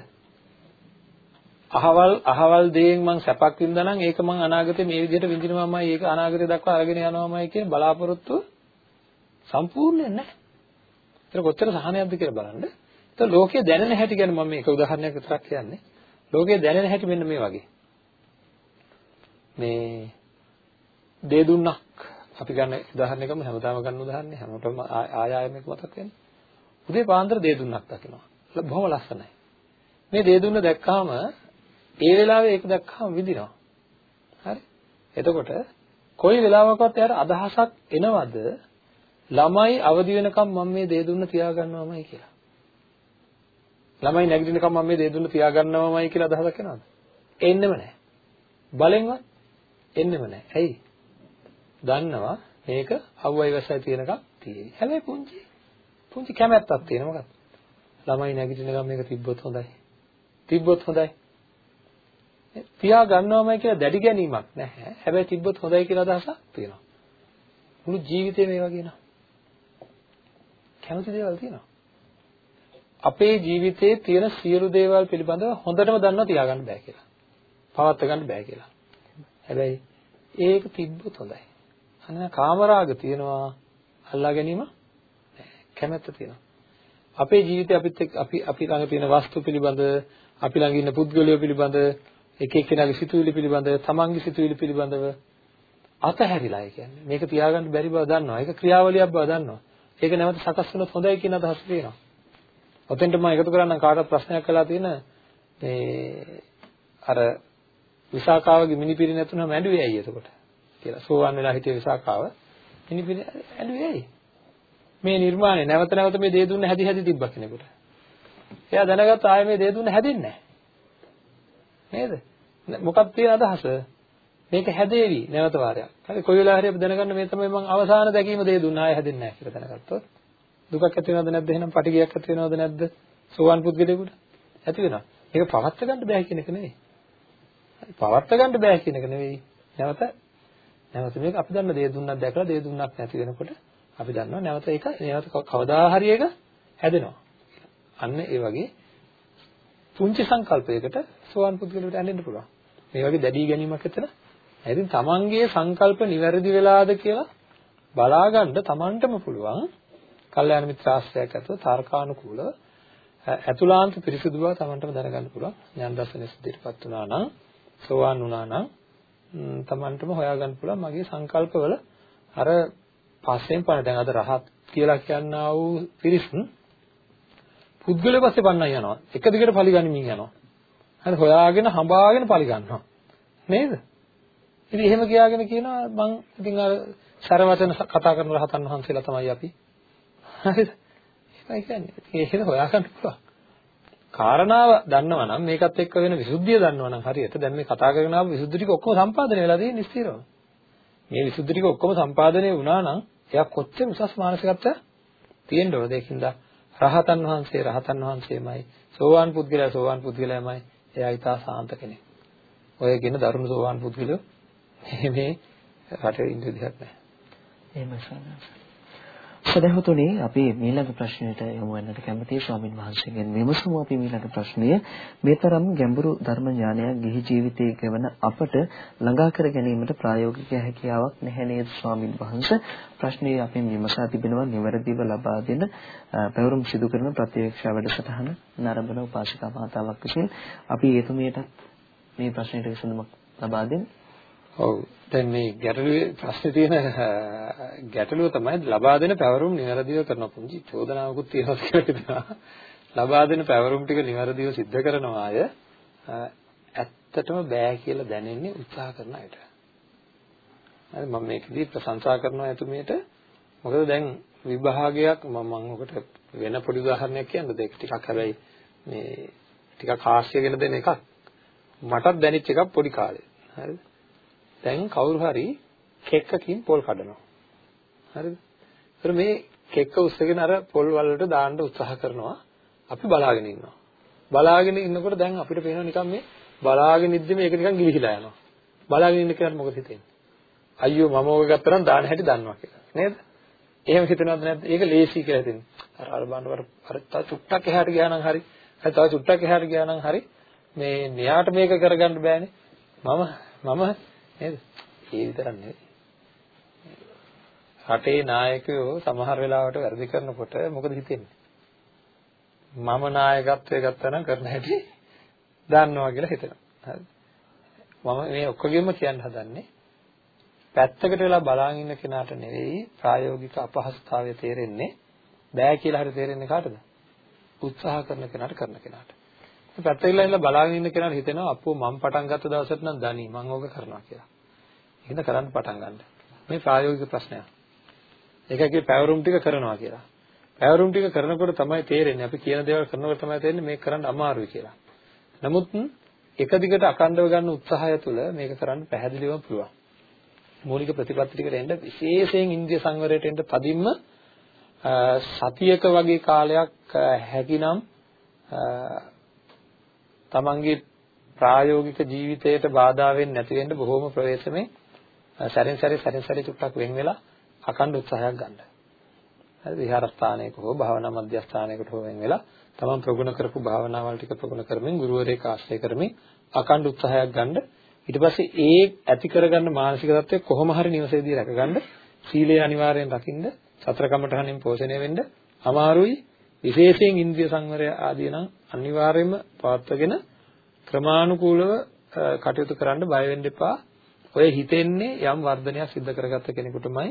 අහවල් අහවල් දේෙන් මං සැපක් වින්දා නම් ඒක මං අනාගතේ මේ විදිහට විඳිනවාමයි ඒක අනාගතේ දක්වා අරගෙන යනවාමයි කියන බලාපොරොත්තුව සම්පූර්ණයෙන් නැහැ. ඒක කොච්චර සහනයක්ද කියලා බලන්න. ඒක ලෝකයේ දැනෙන හැටි ගැන මම මේක උදාහරණයක් විතරක් කියන්නේ. ලෝකයේ දැනෙන හැටි මෙන්න මේ වගේ. මේ දේ දුන්නක් අපි ගන්න උදාහරණයකම හැමදාම ගන්න උදාහරණේ හැමෝටම ආය ආය මේක මතක් වෙන්නේ. උදේ පාන්දර දේ දුන්නක් දකිනවා. බොහොම ලස්සනයි. මේ දේ දුන්න දැක්කාම ඒ වෙලාවේ ඒක දැක්කාම විඳිනවා. හරි? එතකොට කොයි වෙලාවකවත් එයාට අදහසක් එනවද ළමයි අවදි වෙනකම් මම මේ දේ දුන්න තියාගන්නවමයි කියලා. ළමයි නැගිටිනකම් මම මේ දේ දුන්න තියාගන්නවමයි කියලා අදහසක් එනවද? එන්නෙම නැහැ. බලෙන්වත් එන්නෙම නැහැ. ඇයි? දන්නවා මේක අවුවයි වැසයි තියෙනකම් තියෙයි. හැබැයි පුංචි පුංචි කැමැත්තක් තියෙන මොකක්ද? ළමයි නැගිටිනකම් මේක තිබ්බොත් හොඳයි. තිබ්බොත් හොඳයි. තියා ගන්නවමයි කියලා දැඩි ගැනීමක් නැහැ. හැබැයි තිබ්බොත් හොඳයි කියලා අදහසක් තියෙනවා. මුළු ජීවිතේම ඒ වගේ නෝ. කැමති දේවල් තියෙනවා. අපේ ජීවිතයේ තියෙන සියලු දේවල් පිළිබඳව හොඳටම දන්නවා තියාගන්න බෑ කියලා. පවත්වා ගන්න බෑ කියලා. හැබැයි ඒක තිබ්බොත් හොඳයි. අන්න කාමරාග තියෙනවා. අල්ලා ගැනීම කැමැත්ත තියෙනවා. අපේ ජීවිතේ අපිත් අපි අපි ළඟ තියෙන වස්තු පිළිබඳ අපි ළඟ ඉන්න පුද්ගලයෝ පිළිබඳ එක එක්කෙනාගේ සිතුවිලි පිළිබඳ තමන්ගේ සිතුවිලි පිළිබඳව අතහැරිලා කියන්නේ. මේක තියාගන්න බැරි බව දන්නවා. ඒක ක්‍රියාවලියක් බව දන්නවා. ඒක නැවත සකස් වුණොත් හොඳයි කියන අදහස තියෙනවා. ඔතෙන්ට මම එකතු කරන්න කාටවත් ප්‍රශ්නයක් කළා තියෙන මේ අර විසාකාවගේ මිනිපිරි නැතුනම ඇඬුවේ ඇයි එතකොට? කියලා සෝවන් වෙලා හිටිය විසාකාව මිනිපිරි ඇඬුවේ ඇයි? මේ නිර්මාණය නැවත නැවත මේ දේ දුන්න හැදි හැදි තිබ්බ කෙනෙකුට. එයා දැනගත්ත ආයේ මේ දේ දුන්න හැදෙන්නේ නේද? මොකක්ද තියෙන අදහස? මේක හැදේවි නැවත වාරයක්. හරි කොයි වෙලාව හරි අපි දැනගන්න මේ තමයි මම අවසාන දැකීම දේ දුන්නා ආයේ හැදෙන්නේ නැහැ කියලා දැනගත්තොත්. දුකක් ඇති වෙනවද නැද්ද එහෙනම්? පටිගයක් ඇති වෙනවද නැද්ද? සෝවන් පුද්ගලයෙකුට ඇති වෙනවා. මේක පවත්ත ගන්න බෑ කියන එක නෙවෙයි. පවත්ත ගන්න බෑ කියන එක නෙවෙයි. නැවත නැවත මේක අපි දන්න දේ දුන්නක් දැකලා දේ දුන්නක් නැති වෙනකොට අපි දන්නවා නැවත ඒක නැවත කවදා හරි ඒක හැදෙනවා. අන්න ඒ වගේ පුංචි සංකල්පයකට සෝවන් පුද්ගලයාට ඇලෙන්න පුළුවන්. මේ වගේ දැඩි ගැනීමක් එතන. ඉතින් තමන්ගේ සංකල්ප නිවැරදි වෙලාද කියලා බලාගන්න තමන්ටම පුළුවන් කල්යාණ මිත්‍ර ආශ්‍රයයක් ඇතුව තර්කානුකූලව ඇතුළාන්ත පිරිසුදු බව තමන්ටම දැනගන්න පුළුවන්. ඥාන දර්ශනය සිද්ධියටපත් වුණා නම් සෝවාන් වුණා නම් තමන්ටම හොයාගන්න පුළුවන් මගේ සංකල්පවල අර පස්සෙන් පණ දැන් අද රහත් කියලා කියනා වූ පිරිස් පුද්ගලයා පස්සේ පන්නයි යනවා එක දිගට පරිගනිමින් යනවා හරි හොයාගෙන හඹාගෙන පරිගන්නවා නේද ඉතින් එහෙම කියාගෙන කියනවා මං ඉතින් අර සරවචන කතා කරන රහතන් වහන්සේලා තමයි අපි හරිද? ඒකයි කියන්නේ. ඒක හොයාගන්න පුළුවන්. කාරණාව දන්නවා නම් මේකත් එක්ක වෙන විසුද්ධිය දන්නවා නම් හරියට දැන් මේ කතා කරගෙන ආපු විසුද්ධි ටික ඔක්කොම සම්පාදනය වෙලා තියෙන ස්ථිරව. මේ විසුද්ධි ටික ඔක්කොම සම්පාදනය වුණා නම් එයා කොච්චර උසස් මානසිකත්වයක් තියෙන්න ඕනද ඒකින්ද රහතන් වහන්සේ රහතන් වහන්සේමයි සෝවාන් පුද්ගලයා සෝවාන් පුද්ගලයාමයි එයා ඊට සාන්ත කෙනෙක්. ඔය කියන දරුණු සෝවාන් පුද්ගලයෝ මේ රටේ ඉන්න විදිහක් නැහැ. එහෙම සනස. සදහතුනේ අපි ඊළඟ ප්‍රශ්නයට යමු වෙනට කැමතියි ස්වාමින් වහන්සේගෙන්. විමසමු අපි ඊළඟ ප්‍රශ්නය මේ තරම් ගැඹුරු ධර්ම ඥානයක් ගිහි ජීවිතයේ ගෙවන අපට ළඟා කර ගැනීමට ප්‍රායෝගික හැකියාවක් නැහැ නේද ස්වාමින් වහන්සේ? ප්‍රශ්නය අපෙන් විමසා තිබෙනවා නිවැරදිව ලබා දෙන පැවරුම් සිදු කරන ප්‍රත්‍යක්ෂ වැඩසටහන නරඹන උපාසිකා මාතාවක් විසින්. අපි එතුමියට මේ ප්‍රශ්නෙට විසඳුමක් ලබා දෙන්න ඔව් දැන් මේ ගැටලුවේ ප්‍රශ්නේ තියෙන ගැටලුව තමයි ලබා දෙන පැවරුම් નિවරදිව කරන පුංචි චෝදනාවකුත් තියෙනවා කියලා හිතනවා. ලබා දෙන පැවරුම් ටික નિවරදිව සිද්ධ කරන අය ඇත්තටම බෑ කියලා දැනෙන්නේ උත්සාහ කරන අයට. හරි මම මේකදී ප්‍රශංසා කරනවා එතුමියට. මොකද දැන් විභාගයක් මම මම ඔකට වෙන පොඩි උදාහරණයක් කියන්නද ඒක ටිකක් හැබැයි මේ ටිකක් හාස්‍යගෙන දෙන එකක්. මටත් දැනෙච්ච එකක් පොඩි කාලේ. හරිද? දැන් කවුරු හරි කෙක්කකින් පොල් කඩනවා. හරිද? ඒතර මේ කෙක්ක උස්සගෙන අර පොල් වලට දාන්න උත්සාහ කරනවා. අපි බලාගෙන ඉන්නවා. බලාගෙන ඉන්නකොට දැන් අපිට පේනවා නිකන් මේ බලාගෙන ඉද්දි මේක නිකන් ගිලිහිලා යනවා. බලාගෙන ඉන්න කෙනාට මොකද හිතෙන්නේ? අයියෝ මම ඕක ගත්තා නම් දාන හැටි දන්නවා කියලා. නේද? එහෙම හිතනවද නැද්ද? ඒක ලේසි කියලා හිතෙන්නේ. අර අර බණ්ඩවර අර තව චුට්ටක් එහාට ගියා නම් හරි. හරි තව චුට්ටක් එහාට ගියා නම් හරි. මේ මෙයාට මේක කරගන්න බෑනේ. මම මම නේද? ඒ විතරක් නෙවෙයි. රටේ නායකයෝ සමහර වෙලාවට වැරදි කරනකොට මොකද හිතෙන්නේ? මම නායකත්වය ගත්තා නම් කරන හැටි දන්නවා කියලා හිතනවා. හරිද? මම මේ ඔක්කොගෙම කියන්න හදන්නේ පැත්තකට වෙලා බලාගෙන ඉන්න කෙනාට නෙවෙයි ප්‍රායෝගික අපහසුතාවය තේරෙන්නේ බෑ කියලා හරි තේරෙන්නේ කාටද? උත්සාහ කරන කෙනාට කරන කෙනාට. පැත්තකට ඉඳලා බලාගෙන ඉන්න කෙනාට හිතෙනවා අපෝ මම පටන් ගත්ත දවසට නම් දනි මම ඕක කරනවා කියලා. එහෙනම් කරන්න පටන් ගන්න. මේ ප්‍රායෝගික ප්‍රශ්නයක්. ඒකයි කිය පැවරුම් ටික කරනවා කියලා. පැවරුම් ටික කරනකොට තමයි තේරෙන්නේ අපි කියන දේවල් කරනකොට තමයි තේරෙන්නේ මේක කරන්න අමාරුයි කියලා. නමුත් එක දිගට අකණ්ඩව ගන්න උත්සාහය තුළ මේක කරන්න පැහැදිලිවම පුළුවන්. මූලික ප්‍රතිපත්ති ටිකට එන්න විශේෂයෙන් ඉන්ද්‍රිය සංවරයට එන්න තදින්ම සතියක වගේ කාලයක් හැකිනම් තමන්ගේ ප්‍රායෝගික ජීවිතයට බාධා වෙන්නේ නැති වෙන්න බොහොම ප්‍රවේශමෙන් සැරෙන් සැරේ සැරෙන් සැරේ චුට්ටක් වෙන් වෙලා අකණ්ඩ උත්සාහයක් ගන්න. හරි විහාරස්ථානයක හෝ භාවනා මධ්‍යස්ථානයකට හෝ වෙන් වෙලා තමන් ප්‍රගුණ කරපු භාවනාවල් ටික ප්‍රගුණ කරමින් ගුරුවරයෙක් ආශ්‍රය කරමින් අකණ්ඩ උත්සාහයක් ගන්න. ඊට පස්සේ ඒ ඇති කරගන්න මානසික தත්ත්වය කොහොම හරි නිවසේදී රැකගන්න සීලය අනිවාර්යෙන් රකින්න සතර කමඨහනින් පෝෂණය වෙන්න අමාරුයි විශේෂයෙන් ඉන්ද්‍රිය සංවරය ආදී නම් අනිවාර්යයෙන්ම පවත්වගෙන ක්‍රමානුකූලව කටයුතු කරන්න බය වෙන්න එපා. ඔය හිතෙන්නේ යම් වර්ධනයක් සිද්ධ කරගත්ත කෙනෙකුටමයි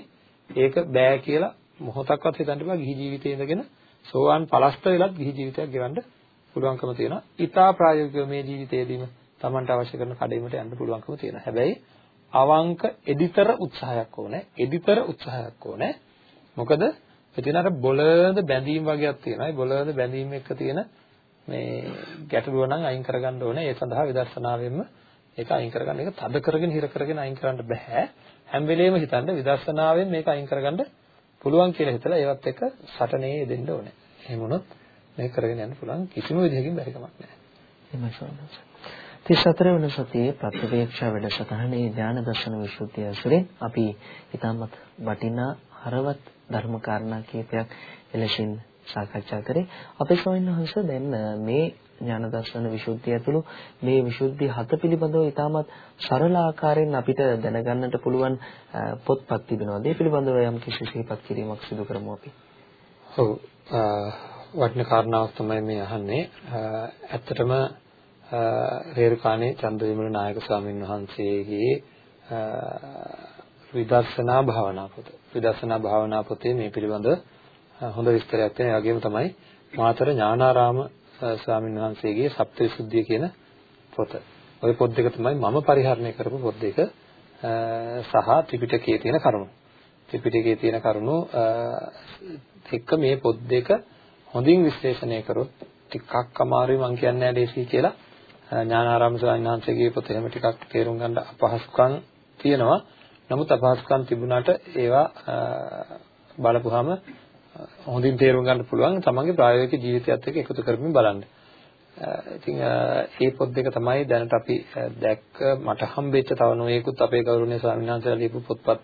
ඒක බෑ කියලා මොහොතක්වත් හිතන්න එපා. ගිහි ජීවිතයේ ඉඳගෙන සෝවාන් පලස්ත වෙලත් ගිහි ජීවිතයක් ගෙවන්න පුළුවන්කම තියෙනවා. ඊටා ප්‍රායෝගිකව මේ ජීවිතයේදීම Tamanට අවශ්‍ය කරන කඩේමට යන්න පුළුවන්කම තියෙනවා. හැබැයි අවංක එඩිතර උත්සාහයක් ඕනේ. එඩිතර උත්සාහයක් ඕනේ. මොකද එතන අර බොළඳ බැඳීම් වගේක් තියෙනවා. ඒ බොළඳ බැඳීම් එක්ක තියෙන මේ ගැටලුව නම් අයින් කරගන්න ඕනේ. ඒ සඳහා විදර්ශනාවෙන්ම ඒක අයින් කරගන්න. ඒක තද කරගෙන හිර කරගෙන අයින් කරන්න බෑ. හැම වෙලෙම හිතන්න විදර්ශනාවෙන් මේක අයින් කරගන්න පුළුවන් කියලා හිතලා ඒවත් එක්ක සටනේ යෙදෙන්න ඕනේ. එහෙම වුණොත් මේක කරගෙන යන්න පුළුවන් කිසිම විදිහකින් බැරි කමක් නැහැ. එහෙමයි ස්වාමීනි. 34 වන සතියේ ප්‍රතිවේක්ෂා වැඩසටහනේ ඥාන දර්ශන විසුද්ධිය ඇසුරෙන් අපි ඊටමත් වටිනා හරවත් ධර්ම කාරණා කීපයක් එලෙසින් සාකච්ඡා කරේ. අපේ ස්වාමීන් වහන්සේ දැන් මේ ඥාන දර්ශන විසුද්ධිය ඇතුළු මේ විසුද්ධි හත පිළිබඳව ඉතාමත් සරල ආකාරයෙන් අපිට දැනගන්නට පුළුවන් පොත්පත් තිබෙනවා. ඒ පිළිබඳව යම් කිසි සිහිපත් කිරීමක් සිදු කරමු අපි. ඔව්. වටින කාරණාවක් තමයි මේ අහන්නේ. ඇත්තටම රේරුකාණේ චන්දවිමල නායක ස්වාමීන් වහන්සේගේ විදර්ශනා භාවනා පොත. විදර්ශනා භාවනා පොතේ මේ පිළිබඳ හොඳ විස්තරයක් තියෙනවා. ඒ වගේම තමයි මාතර ඥානාරාම ස්වාමීන් වහන්සේගේ සප්තවිසුද්ධිය කියන පොත. ওই පොත් දෙක තමයි මම පරිහරණය කරපු පොත් දෙක සහ ත්‍රිපිටකයේ තියෙන කරුණු. ත්‍රිපිටකයේ තියෙන කරුණු එක්ක මේ පොත් දෙක හොඳින් විශ්ලේෂණය කරොත් ටිකක් අමාරුයි මම කියන්නේ නැහැ ලේසි කියලා ඥානාරාම ස්වාමීන් වහන්සේගේ පොත එහෙම ටිකක් තේරුම් ගන්න අපහසුකම් තියෙනවා. නමුත් අපහසුකම් තිබුණාට ඒවා බලපුවාම හොඳින් තේරුම් ගන්න පුළුවන් තමන්ගේ ප්‍රායෝගික ජීවිතයත් එක්ක එකතු කරමින් බලන්න. ඉතින් මේ පොත් දෙක තමයි දැනට අපි දැක්ක මට හම්බෙච්ච තව නොයෙකුත් අපේ ගෞරවනීය ස්වාමීන් වහන්සේලා ලියපු පොත්පත්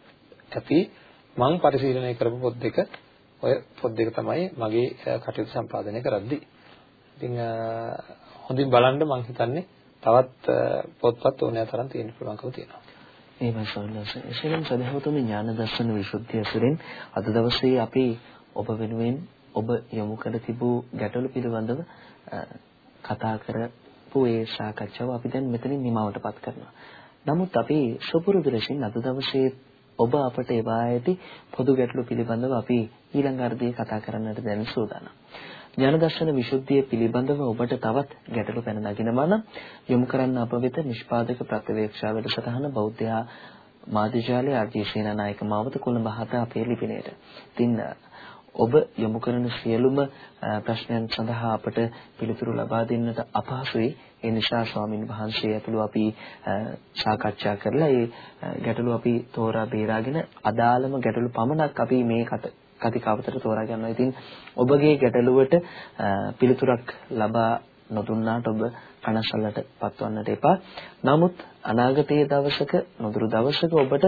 ඇති මම පරිශීලනය කරපු පොත් දෙක ඔය පොත් දෙක තමයි මගේ කටයුතු සම්පාදනය කරද්දී. ඉතින් හොඳින් බලන්න මම හිතන්නේ තවත් පොත්පත් ඕනෑ තරම් තියෙන්න පුළුවන්කම තියෙනවා. එහෙමයි සෝනස. එසේනම් සදහවතුනි ඥාන දර්ශන විසුද්ධිය ඇසුරෙන් අද දවසේ අපි ඔබ වෙනුවෙන් ඔබ යොමු කර තිබූ ගැටලු පිළිබඳව කතා කරපු ඒ සාකච්ඡාව අපි දැන් මෙතනින් නිමවටපත් කරනවා. නමුත් අපි සුපුරුදු ලෙසින් අද දවසේ ඔබ අපට එවා ඇති පොදු ගැටලු පිළිබඳව අපි ඊළඟ අර්ධයේ කතා කරන්නට දැන් සූදානම්. ඥාන දර්ශන විසුද්ධිය පිළිබඳව ඔබට තවත් ගැටලු පැන නගිනවා නම් යොමු කරන්න අප වෙත නිෂ්පාදක ප්‍රතිවේක්ෂා වැඩසටහන බෞද්ධයා මාධ්‍යජාලය ආර්.ජී. සේනානායක මාවත කොළඹ හත අපේ ලිපිනයට. ඉතින් ඔබ යොමු කරන සියලුම ප්‍රශ්නයන් සඳහා අපට පිළිතුරු ලබා දෙන්නට අපහසුයි. ඒ නිසා ස්වාමින් වහන්සේ ඇතුළු අපි සාකච්ඡා කරලා ඒ ගැටලු අපි තෝරා බේරාගෙන අදාළම ගැටලු පමණක් අපි මේ කතිකාවතට තෝරා ගන්නවා. ඉතින් ඔබගේ ගැටලුවට පිළිතුරක් ලබා නොදුන්නාට ඔබ කනසල්ලට පත්වන්නට එපා. නමුත් අනාගතයේ දවසක නොදුරු දවසක ඔබට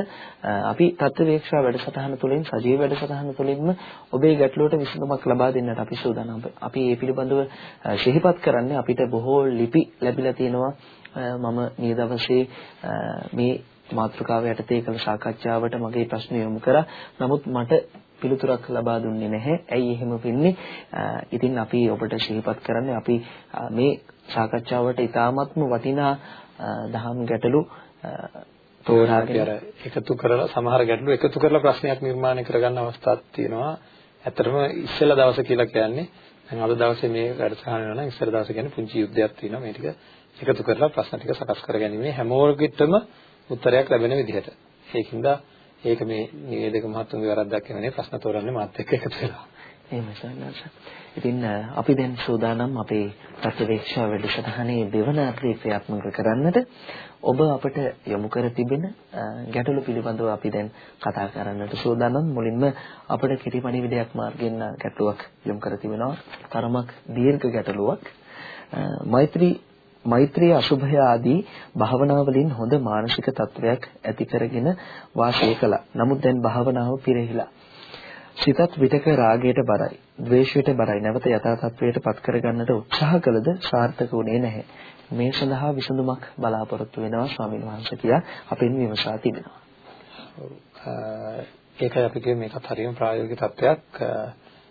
අපි තත්ත්වවේක්ෂා වැඩසටහන තුළින් සජීව වැඩසටහන තුළින්ම ඔබේ ගැටලුවට විසඳුමක් ලබා දෙන්නට අපි සූදානම්. අපි මේ පිළිබඳව සිහිපත් කරන්නේ අපිට බොහෝ ලිපි ලැබිලා තියෙනවා. මම මේ දවසේ මේ මාතෘකාව යටතේ කළ සාකච්ඡාවට මගේ ප්‍රශ්න යොමු කරා. නමුත් මට පිළිතුරක් ලබා දුන්නේ නැහැ. ඇයි එහෙම වෙන්නේ? ඉතින් අපි ඔබට සිහිපත් කරන්නේ අපි මේ සාකච්ඡාවට ඉතාමත්ම වටිනා දහම් ගැටලු තෝරාගෙන එකතු කරලා සමහර ගැටලු එකතු කරලා ප්‍රශ්නයක් නිර්මාණය කරගන්න අවස්ථාවක් තියෙනවා. ඇත්තටම ඉස්සෙල්ලා දවස කියලා කියන්නේ දැන් අද දවසේ මේ වැඩසටහන වෙනවා නම් ඉස්සෙල්ලා දවසේ කියන්නේ පුංචි යුද්ධයක් තියෙනවා. මේ ටික එකතු කරලා ප්‍රශ්න ටික සකස් කරගැනීමේ හැමෝගෙටම උත්තරයක් ලැබෙන විදිහට. ඒකින්ද ඒක මේ නිවේදක මහත්තුන්ගේ වැරද්දක් නෙවෙයි ප්‍රශ්න තෝරන්නේ මාත් එක්ක එකතු වෙලා. එහෙමයි සන්නස. ඉතින් අපි දැන් සූදානම් අපේ ප්‍රතිවේක්ෂා වැඩසටහනේ දෙවන අත්‍රේ ක්‍රියාත්මක කරන්නට ඔබ අපට යොමු කර තිබෙන ගැටලු පිළිබඳව අපි දැන් කතා කරන්නට සූදානම් මුලින්ම අපට කිරි පණිවිඩයක් මාර්ගෙන් ගැටලුවක් යොමු කර තිබෙනවා තරමක් දීර්ඝ ගැටලුවක් මෛත්‍රී මෛත්‍රී අසුභය ආදී භාවනා වලින් හොඳ මානසික තත්වයක් ඇති කරගෙන වාසය කළා. නමුත් දැන් භාවනාව පිරෙහිලා. සිතත් විතක රාගයට බරයි, ද්වේෂයට බරයි. නැවත යථා තත්වයට පත් කරගන්නට උත්සාහ කළද සාර්ථක වුණේ නැහැ. මේ සඳහා විසඳුමක් බලාපොරොත්තු වෙනවා ස්වාමීන් වහන්සේ කියා අපෙන් විමසා තිබෙනවා. ඒකයි අපි කියේ මේකත් හරියම ප්‍රායෝගික තත්වයක්.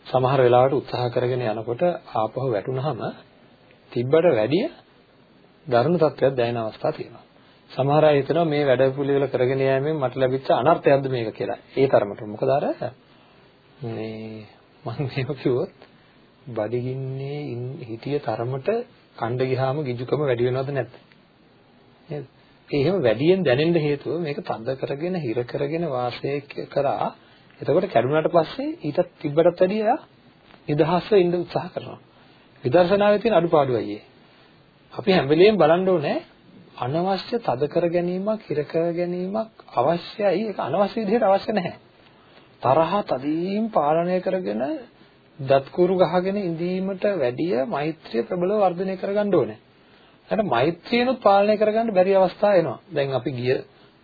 සමහර වෙලාවට උත්සාහ කරගෙන යනකොට ආපහු වැටුනහම තිබ්බට වැඩිය දරුණු තත්ත්වයක් දැනෙන අවස්ථා තියෙනවා. සමහර අය හිතනවා මේ වැඩ පිළිවෙල කරගෙන යෑමෙන් මට ලැබිච්ච අනර්ථයක්ද මේක කියලා. ඒ තරමට. මොකද අර මේ මම මේක කිව්වොත් බඩගින්නේ හිටිය තරමට කණ්ඩ ගියාම ගිජුකම වැඩි වෙනවද නැද්ද? නේද? ඒ එහෙම වැඩියෙන් දැනෙන්න හේතුව මේක තද කරගෙන හිර කරගෙන වාසය කරා. එතකොට කැඩුනට පස්සේ ඊටත් තිබ්බටත් වැඩිය නිදහස්ව ඉන්න උත්සාහ කරනවා. විදර්ශනාවේ තියෙන අඩුපාඩුවයි ඒ. අපි හැම වෙලෙම බලන්න ඕනේ අනවශ්‍ය තද කර ගැනීමක්, හිර කර ගැනීමක් අවශ්‍යයි. ඒක අනවශ්‍ය විදිහට අවශ්‍ය නැහැ. තරහ තදීම් පාලනය කරගෙන දත්කුරු ගහගෙන ඉඳීමට වැඩිය මෛත්‍රිය ප්‍රබලව වර්ධනය කරගන්න ඕනේ. එහෙනම් මෛත්‍රියනොත් පාලනය කරගන්න බැරි අවස්ථා එනවා. දැන් අපි ගිය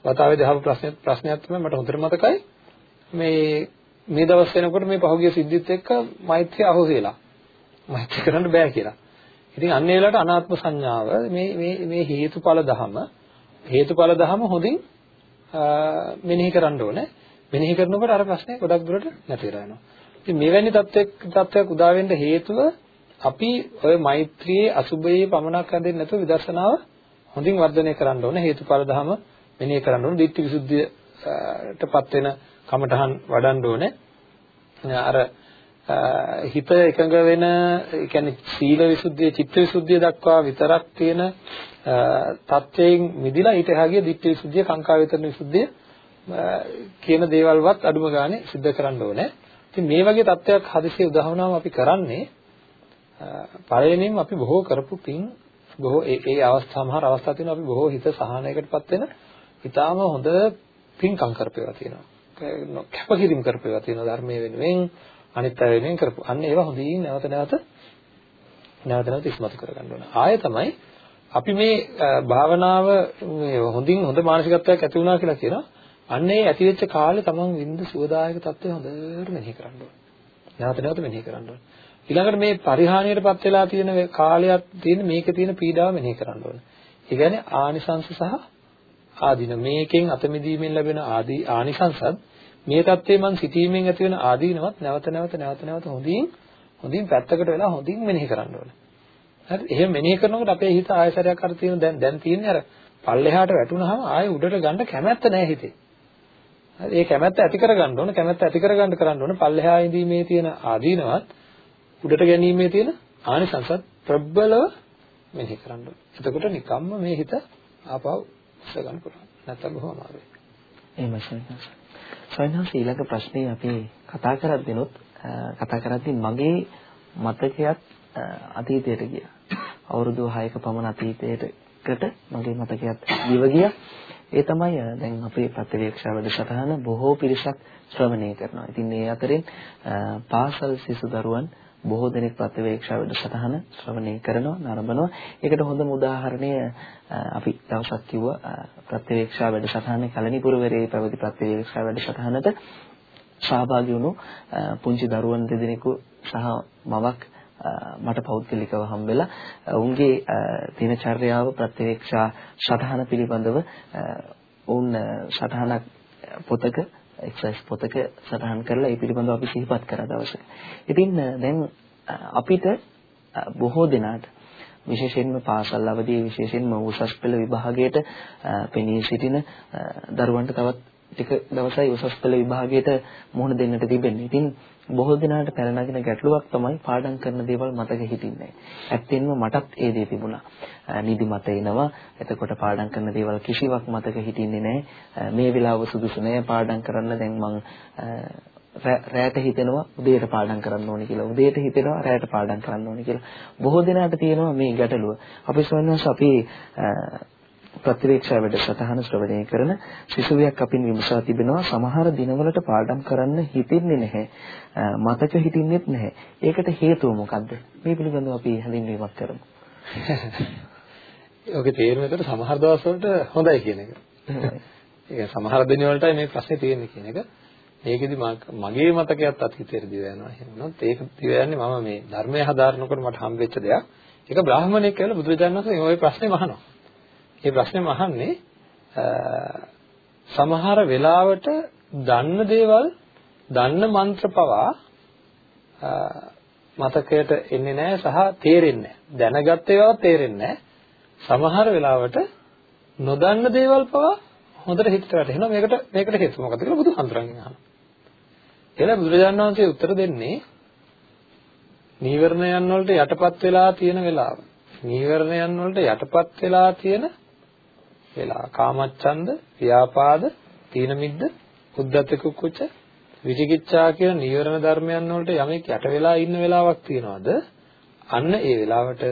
වතාවේ දහව ප්‍රශ්නයක් ප්‍රශ්නයක් තමයි මට හොඳට මතකයි. මේ මේ දවස් වෙනකොට මේ පහුගිය සිද්ධිත් එක්ක මෛත්‍රිය අහෝසෙලා. මෛත්‍රී කරන්න බෑ කියලා. ඉතින් අන්න ඒ වෙලාවට අනාත්ම සංඥාව මේ මේ මේ හේතුඵල ධම හේතුඵල ධම හොඳින් මෙනෙහි කරන්න ඕනේ. මෙනෙහි කරනකොට අර ප්‍රශ්නේ ගොඩක් දුරට නැති වෙලා යනවා. ඉතින් මෙවැනි තත්ත්වයක් තත්ත්වයක් උදා වෙන්න හේතුව අපි ඔය මෛත්‍රියේ අසුබයේ පමණක් හදෙන්නේ නැතුව විදර්ශනාව හොඳින් වර්ධනය කරන්න ඕනේ. හේතුඵල ධම මෙනෙහි කරන්න ඕනේ. ditthi visuddhiයටපත් වෙන කමඨහන් වඩන්න ඕනේ. අර හිත එකඟ වෙන ඒ කියන්නේ සීල විසුද්ධිය චිත්ත විසුද්ධිය දක්වා විතරක් තියෙන තත්වයෙන් මිදිලා ඊට එහා ගිය ditthi විසුද්ධිය කාංකා විතරන විසුද්ධිය කියන දේවල්වත් අඩුම ගානේ सिद्ध කරන්න ඕනේ. ඉතින් මේ වගේ තත්වයක් හදිසියෙ උදා වුණාම අපි කරන්නේ පළවෙනිම අපි බොහෝ කරපු පින් බොහෝ ඒ ඒ අවස්ථා සමහර අවස්ථා තියෙනවා අපි බොහෝ හිත සහනයකටපත් වෙන ඊටාම හොඳ පින්කම් කරපේවා තියෙනවා. කැපකිරීම කරපේවා තියෙනවා ධර්මයේ වෙනුවෙන් අනිත් අය වෙනුවෙන් කරපු. අන්න ඒවා හොඳින් නැවත නැවත නැවත නැවත ඉස්මතු කරගන්න ඕන. ආය තමයි අපි මේ භාවනාව මේ හොඳින් හොඳ මානසිකත්වයක් ඇති වුණා කියලා කියනවා. අන්න ඒ ඇති වෙච්ච කාලේ තමන් විඳ සුවදායක තත්ත්වය හොඳට මෙනෙහි කරන්න ඕන. නැවත නැවත මෙනෙහි කරන්න ඕන. ඊළඟට මේ පරිහානියටපත් වෙලා තියෙන කාලයක් තියෙන මේකේ තියෙන පීඩාව මෙනෙහි කරන්න ඕන. ඒ කියන්නේ ආනිසංස සහ ආදීන මේකෙන් අත මිදීමෙන් ලැබෙන ආදී ආනිසංසත් මේ தත්ත්වයේ මං සිටීමෙන් ඇති වෙන ආදීනවත් නැවත නැවත නැවත නැවත හොඳින් හොඳින් පැත්තකට වෙලා හොඳින් මෙනෙහි කරන්න ඕනේ. හරි එහෙම මෙනෙහි කරනකොට අපේ හිත ආයසරයක් අර තියෙන දැන් දැන් තියෙන්නේ අර පල්ලෙහාට වැටුනහම ආයෙ උඩට ගන්න කැමැත්ත නැහැ හිතේ. හරි ඒ කැමැත්ත ඇති කරගන්න ඕන කැමැත්ත ඇති කරගන්න කරන්න ඕන පල්ලෙහා ඉඳීමේ තියෙන ආදීනවත් උඩට ගැනීමේ තියෙන ආනිසංසත් ප්‍රබලව මෙනෙහි කරන්න ඕන. එතකොට නිකම්ම මේ හිත ආපහු ඉස්ස ගන්න පුළුවන්. නැත්තම් බොහොම අමාරුයි. එහෙමයි සර්. සයන්හස් ඊළඟ ප්‍රශ්නේ අපි කතා කරද්දිනොත් කතා කරද්දී මගේ මතකයක් අතීතයට ගියා. අවුරුදු 6ක පමණ අතීතයකට මගේ මතකයක් දිව ගියා. ඒ තමයි දැන් අපේ ප්‍රතිවේක්ෂා වැඩසටහන බොහෝ පිරිසක් ශ්‍රවණය කරනවා. ඉතින් මේ අතරින් පාසල් සිසු දරුවන් බොහෝ දෙනෙක් ප්‍රතිවේක්ෂා වැඩසටහන ශ්‍රවණය කරනවා නරඹනවා. ඒකට හොඳම උදාහරණය අපි දවසක් කිව්වා ප්‍රතිවේක්ෂා වැඩසටහනේ කලණිපුරවරේ පැවති ප්‍රතිවේක්ෂා වැඩසටහනට සහභාගී වුණු පුංචි දරුවන් දෙදෙනෙකු සහ මවක් මට පෞද්ගලිකව හම්බෙලා උන්ගේ දිනචර්යාව ප්‍රතිවේක්ෂා සටහන පිළිබඳව උන් සටහනක් පොතක එක්සයිස් පොතක සටහන් කරලා ඒ පිළිබඳව අපි සිහිපත් කරා දවසක. ඉතින් දැන් අපිට බොහෝ දෙනාට විශේෂයෙන්ම පාසල් අවදී විශේෂයෙන්ම උසස් පෙළ විභාගයට පෙනී සිටින දරුවන්ට තවත් ටික දවසයි උසස් පෙළ විභාගයට මුහුණ දෙන්නට තිබෙන්නේ. ඉතින් බොහෝ දිනකට පැන නගින ගැටලුවක් තමයි පාඩම් කරන දේවල් මතක හිටින්නේ. ඇත්තෙන්ම මටත් ඒ දේ තිබුණා. නිදි මත එනවා. එතකොට පාඩම් කරන දේවල් කිසිවක් මතක හිටින්නේ නැහැ. මේ වෙලාව සුදුසු නෑ පාඩම් කරන්න. දැන් මං රැයට හිතෙනවා උදේට පාඩම් කරන්න ඕනේ කියලා. උදේට හිතෙනවා රැයට පාඩම් කරන්න ඕනේ කියලා. බොහෝ දෙනාට තියෙනවා මේ ගැටලුව. අපි සොයනවාස් අපි ප්‍රතිවේක්ෂා වැඩසටහන ශ්‍රවණය කරන සිසුවියක් අපින් විමසා තිබෙනවා. සමහර දිනවලට පාඩම් කරන්න හිතෙන්නේ නැහැ. මතක හිටින්නෙත් නැහැ. ඒකට හේතුව මොකද්ද? මේ පිළිබඳව අපි හැඳින්වීමක් කරමු. ඔගේ තේරුම එතකොට සමහර දවස්වලට හොඳයි කියන එක. ඒක සමහර දිනවලටයි මේ ප්‍රශ්නේ තියෙන්නේ කියන එක. මේකෙදි මගේ මතකයක් අතීතයට දිව යනවා. එහෙම වුණොත් ඒක දිව යන්නේ මම මේ ධර්මය හදාරනකොට මට හම්බෙච්ච දෙයක්. ඒක බ්‍රාහමණයෙක් කියලා බුදුරජාණන් වහන්සේ ওই ප්‍රශ්නේ අහනවා මේ ප්‍රශ්නේ අහන්නේ සමහර වෙලාවට දන්න දේවල් දන්න මන්ත්‍ර පවා මතකයට එන්නේ නැහැ සහ තේරෙන්නේ නැහැ. දැනගත් ඒවා තේරෙන්නේ නැහැ. සමහර වෙලාවට නොදන්න දේවල් පවා හොඳට හිතට වැටෙනවා. මේකට මේකට හේතුව මොකක්ද කියලා බුදුහාමුදුරන්ගෙන් අහනවා. එලා බුදුරජාණන් වහන්සේ උත්තර දෙන්නේ නීවරණයන් වලට යටපත් වෙලා තියෙන වෙලාව. නීවරණයන් වලට යටපත් වෙලා තියෙන වෙලා කාමච්ඡන්ද, ව්‍යාපාද, තීන මිද්ද, උද්ධච්ච කුක්කුච්ච, විචිකිච්ඡා කියන නීවරණ ධර්මයන් වලට යමෙක් යට වෙලා ඉන්න වෙලාවක් තියනවාද? අන්න ඒ වෙලාවට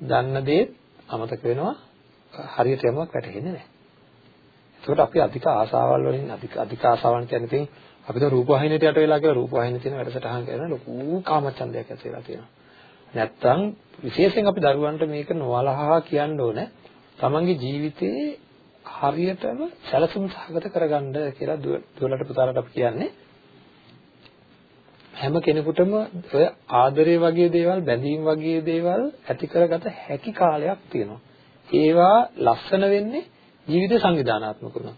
දන්න දේ අමතක වෙනවා. හරියට යමක් වැටහෙන්නේ නැහැ. ඒකට අපි අධික ආසාවල් වලින් අධික අධික ආසාවන් කියන්නේ ඉතින් අපිට රූපවාහිනියට යට වෙලා කියලා රූපවාහිනිය තියෙන වැඩසටහන් කරන ලොකු කාමච්ඡන්දයක් ඇති වෙලා තියෙනවා. නැත්තම් විශේෂයෙන් අපි දරුවන්ට මේක නොවලහා කියන්න ඕනේ. තමන්ගේ ජීවිතේ හරියටම සැලසුම් සහගත කරගන්න කියලා දුවලට පුතාලට අපි කියන්නේ හැම කෙනෙකුටම ඔය ආදරය වගේ දේවල් බැඳීම් වගේ දේවල් ඇති කරගත හැකි කාලයක් තියෙනවා. ඒවා ලස්සන වෙන්නේ ජීවිත සංවිධානාත්මක වුණා.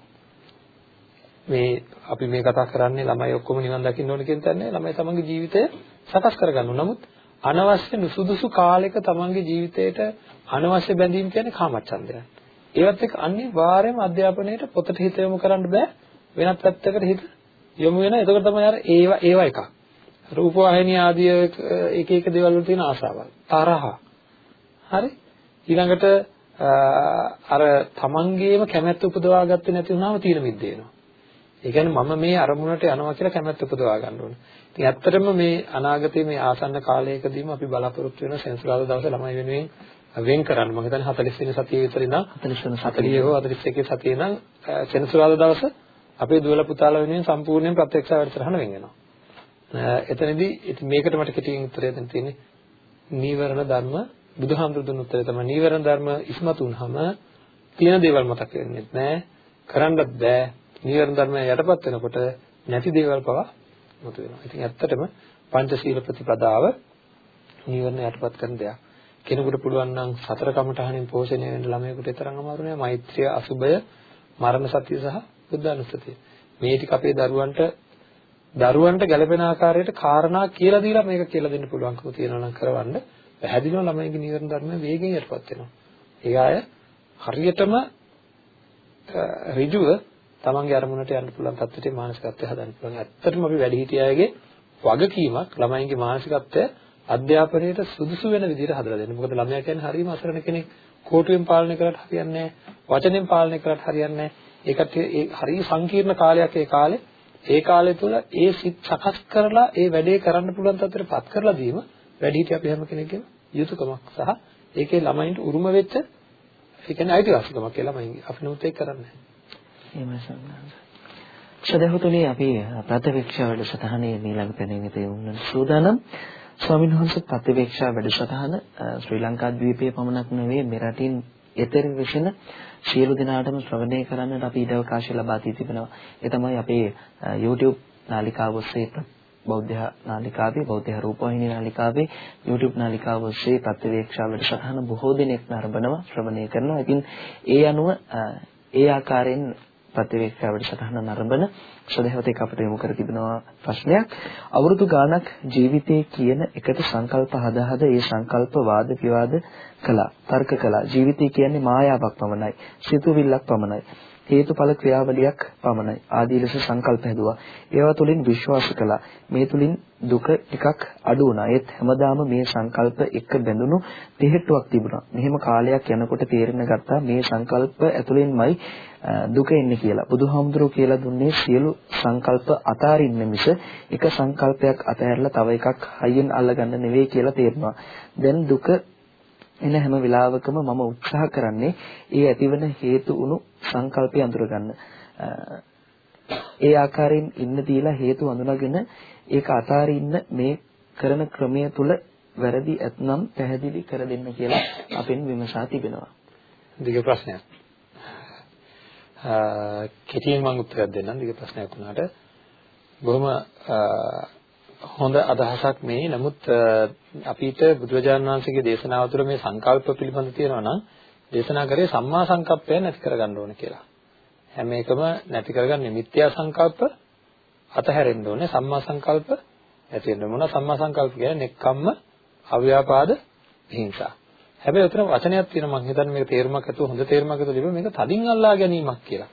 මේ අපි මේ කතා කරන්නේ ළමයි ඔක්කොම නිවන් දකින්න ඕන කියන තැන ළමයි තමන්ගේ ජීවිතය සකස් කරගන්න නමුත් අනවශ්‍ය නුසුදුසු කාලයක තමන්ගේ ජීවිතයට අනවශ්‍ය බැඳීම් කියන්නේ කාමච්ඡන්දය. ඒවත් එක්ක අනිවාර්යයෙන්ම අධ්‍යාපනයේට පොතට හිත යොමු කරන්න බෑ. වෙනත් පැත්තකට හිත යොමු වෙනවා. එතකොට තමයි අර ඒවා ඒවා එකක්. රූපවාහිනිය ආදී එක එක දේවල් වල තියෙන ආසාවල්. තරහ. හරි? ඊළඟට අර තමන්ගේම කැමැත්ත උපදවා ගත්තේ නැති වුණාම තීන මිද්ද වෙනවා. ඒ කියන්නේ මම මේ අරමුණට යනවා කියලා කැමැත්ත උපදවා ගන්න ඕනේ. ඉතින් ඇත්තටම මේ අනාගතයේ මේ ආසන්න කාලයකදීම අපි බලාපොරොත්තු වෙන සෙන්සුරාදා දවසේ ළමයි වෙනුවෙන් වෙන් කරන්න මම හිතන්නේ 40 වෙනි සතියේ විතර ඉඳන් 40 වෙනි සතියේ හෝ 41 සතියේ ඉඳන් සෙනසුරාදා දවස අපේ දුවල පුතාලා වෙනුවෙන් සම්පූර්ණයෙන් ප්‍රත්‍යක්ෂ වැඩසටහන වෙන් වෙනවා. එතනදී ඉතින් මේකට මට කෙටියෙන් උත්තරය දෙන්න තියෙන්නේ නීවරණ ධර්ම බුදුහාමුදුරු දුන්න උත්තරය තමයි නීවරණ ධර්ම ඉස්මතු වුනහම තියෙන දේවල් මතක වෙන්නේ නැහැ. කරන්නත් බෑ. නීවරණ ධර්ම යටපත් වෙනකොට නැති දේවල් පවා මතු වෙනවා. ඉතින් ඇත්තටම පංචශීල ප්‍රතිපදාව නීවරණ යටපත් කරන දෙයක්. කෙනෙකුට පුළුවන් නම් සතර කමඨහණින් පෝෂණය වෙන්න ළමයෙකුට තරම් අමාරු නෑ මෛත්‍රිය අසුබය මරණ සතිය සහ බුද්ධානුස්සතිය මේ ටික අපේ දරුවන්ට දරුවන්ට ගැළපෙන ආකාරයට කාරණා කියලා දීලා මේක කියලා දෙන්න පුළුවන්කම තියෙනවා නම් කරවන්න පැහැදිලිව ළමයිගේ නීවරණ ධර්ම වේගෙන් යටපත් වෙනවා ඒ අය හරියටම ඍජුව තමන්ගේ අරමුණට යන්න පුළුවන් තත්ත්වයට මානසිකත්වය හදන්න පුළුවන් ඇත්තටම අපි වැඩිහිටියයගේ වගකීමක් ළමයින්ගේ මානසිකත්වය අධ්‍යාපනයට සුදුසු වෙන විදිහට හදලා දෙන්න. මොකද ළමයා කියන්නේ හරියම අසරණ කෙනෙක්. කෝටුවෙන් පාලනය කරලා හරියන්නේ නැහැ. වචනෙන් පාලනය කරලා හරියන්නේ නැහැ. ඒකට ඒ හරිය සංකීර්ණ කාලයක් ඒ කාලේ ඒ කාලය තුල ඒ සිත් සකස් කරලා ඒ වැඩේ කරන්න පුළුවන් තත්ත්වයට පත් කරලා දීම වැඩිහිටි අපි හැම කෙනෙක්ගේම යුතුයකමක් සහ ඒකේ ළමයින්ට උරුම වෙච්ච ඒ කියන්නේ අයිතිවාසිකමක් කියලා ළමයින්ගේ අපි නමුත් ඒක කරන්නේ නැහැ. එහෙමයි සම්මාන. ශ්‍රද්ධාවතුනි අපි ප්‍රතිවික්ෂ වැඩසටහනේ ඊළඟ පැනෙන්නේ තේ වුණ සූදානම් ස්වාමීන් වහන්සේ ප්‍රතිවේක්ෂා වැඩසටහන ශ්‍රී ලංකා ද්වීපයේ පමණක් නෙවෙයි මෙරටින් එතෙර විසින සියලු දෙනාටම ශ්‍රවණය කරන්නට අපි ඉඩ අවකාශය ලබා දී තිබෙනවා. ඒ තමයි අපේ YouTube නාලිකාව ඔස්සේ බෞද්ධ නාලිකාවේ බෞද්ධ රූපවාහිනී නාලිකාවේ YouTube නාලිකාව ඔස්සේ ප්‍රතිවේක්ෂා වැඩසටහන බොහෝ දිනක් නරඹනවා ශ්‍රවණය කරනවා. ඉතින් ඒ අනුව ඒ ආකාරයෙන් ප්‍රතිවේක්ෂා වැඩසටහන නරඹන සදහවතෙක් අපිට යොමු කර තිබෙනවා ප්‍රශ්නයක්. අවුරුදු ගාණක් ජීවිතේ කියන එකට සංකල්ප හදා හදා ඒ සංකල්ප වාද විවාද කළා. තර්ක කළා. ජීවිතය කියන්නේ මායාවක් පමණයි. සිතුවිල්ලක් පමණයි. හේතුඵල ක්‍රියාවලියක් පමණයි ආදී ලෙස සංකල්ප හැදුවා. ඒවා තුලින් විශ්වාස කළා. මේ තුලින් දුක ටිකක් අඩු වුණා. ඒත් හැමදාම මේ සංකල්ප එක්ක බැඳුණු දෙහෙට්ටුවක් තිබුණා. මෙහෙම කාලයක් යනකොට තේරෙන ගත්තා මේ සංකල්ප ඇතුලින්මයි දුක එන්නේ කියලා. බුදුහාමුදුරුවෝ කියලා දුන්නේ සියලු සංකල්ප අතාරින්න මිස එක සංකල්පයක් අතහැරලා තව එකක් හයියෙන් අල්ලගන්න නෙවෙයි කියලා තේරෙනවා. දැන් දුක එන හැම වෙලාවකම මම උත්සාහ කරන්නේ ඒ ඇතිවන හේතු උණු සංකල්පය අඳුරගන්න. ඒ ආකාරයෙන් ඉන්න දීලා හේතු අඳුනගෙන ඒක අතාරින්න මේ කරන ක්‍රමය තුල වැරදි ඇතනම් පැහැදිලි කර දෙන්න කියලා අපෙන් විමසා තිබෙනවා. දිග ප්‍රශ්නයක්. කෙටියෙන් මම උත්තරයක් දෙන්නම් දිග ප්‍රශ්නයක් වුණාට බොහොම හොඳ අදහසක් මේ. නමුත් අපිට බුදුරජාණන් වහන්සේගේ දේශනාව තුළ මේ සංකල්ප පිළිබඳ තියෙනවා නම් දේශනා කරේ සම්මා සංකප්පය නැති කරගන්න ඕනේ කියලා. හැම එකම නැති කරගන්නේ මිත්‍යා සංකල්ප අතහැරෙන්න ඕනේ. සම්මා සංකල්ප ඇති වෙන්න මොන සම්මා සංකල්ප කියන්නේ නෙක්කම්ම අව්‍යාපාද හිංසා. හැබැයි උතන වචනයක් තියෙනවා මම හිතන්නේ මේක තේරුමක් ඇතුව හොඳ තේරුමක් ඇතුව ලියුව මේක තදින් අල්ලා ගැනීමක් කියලා.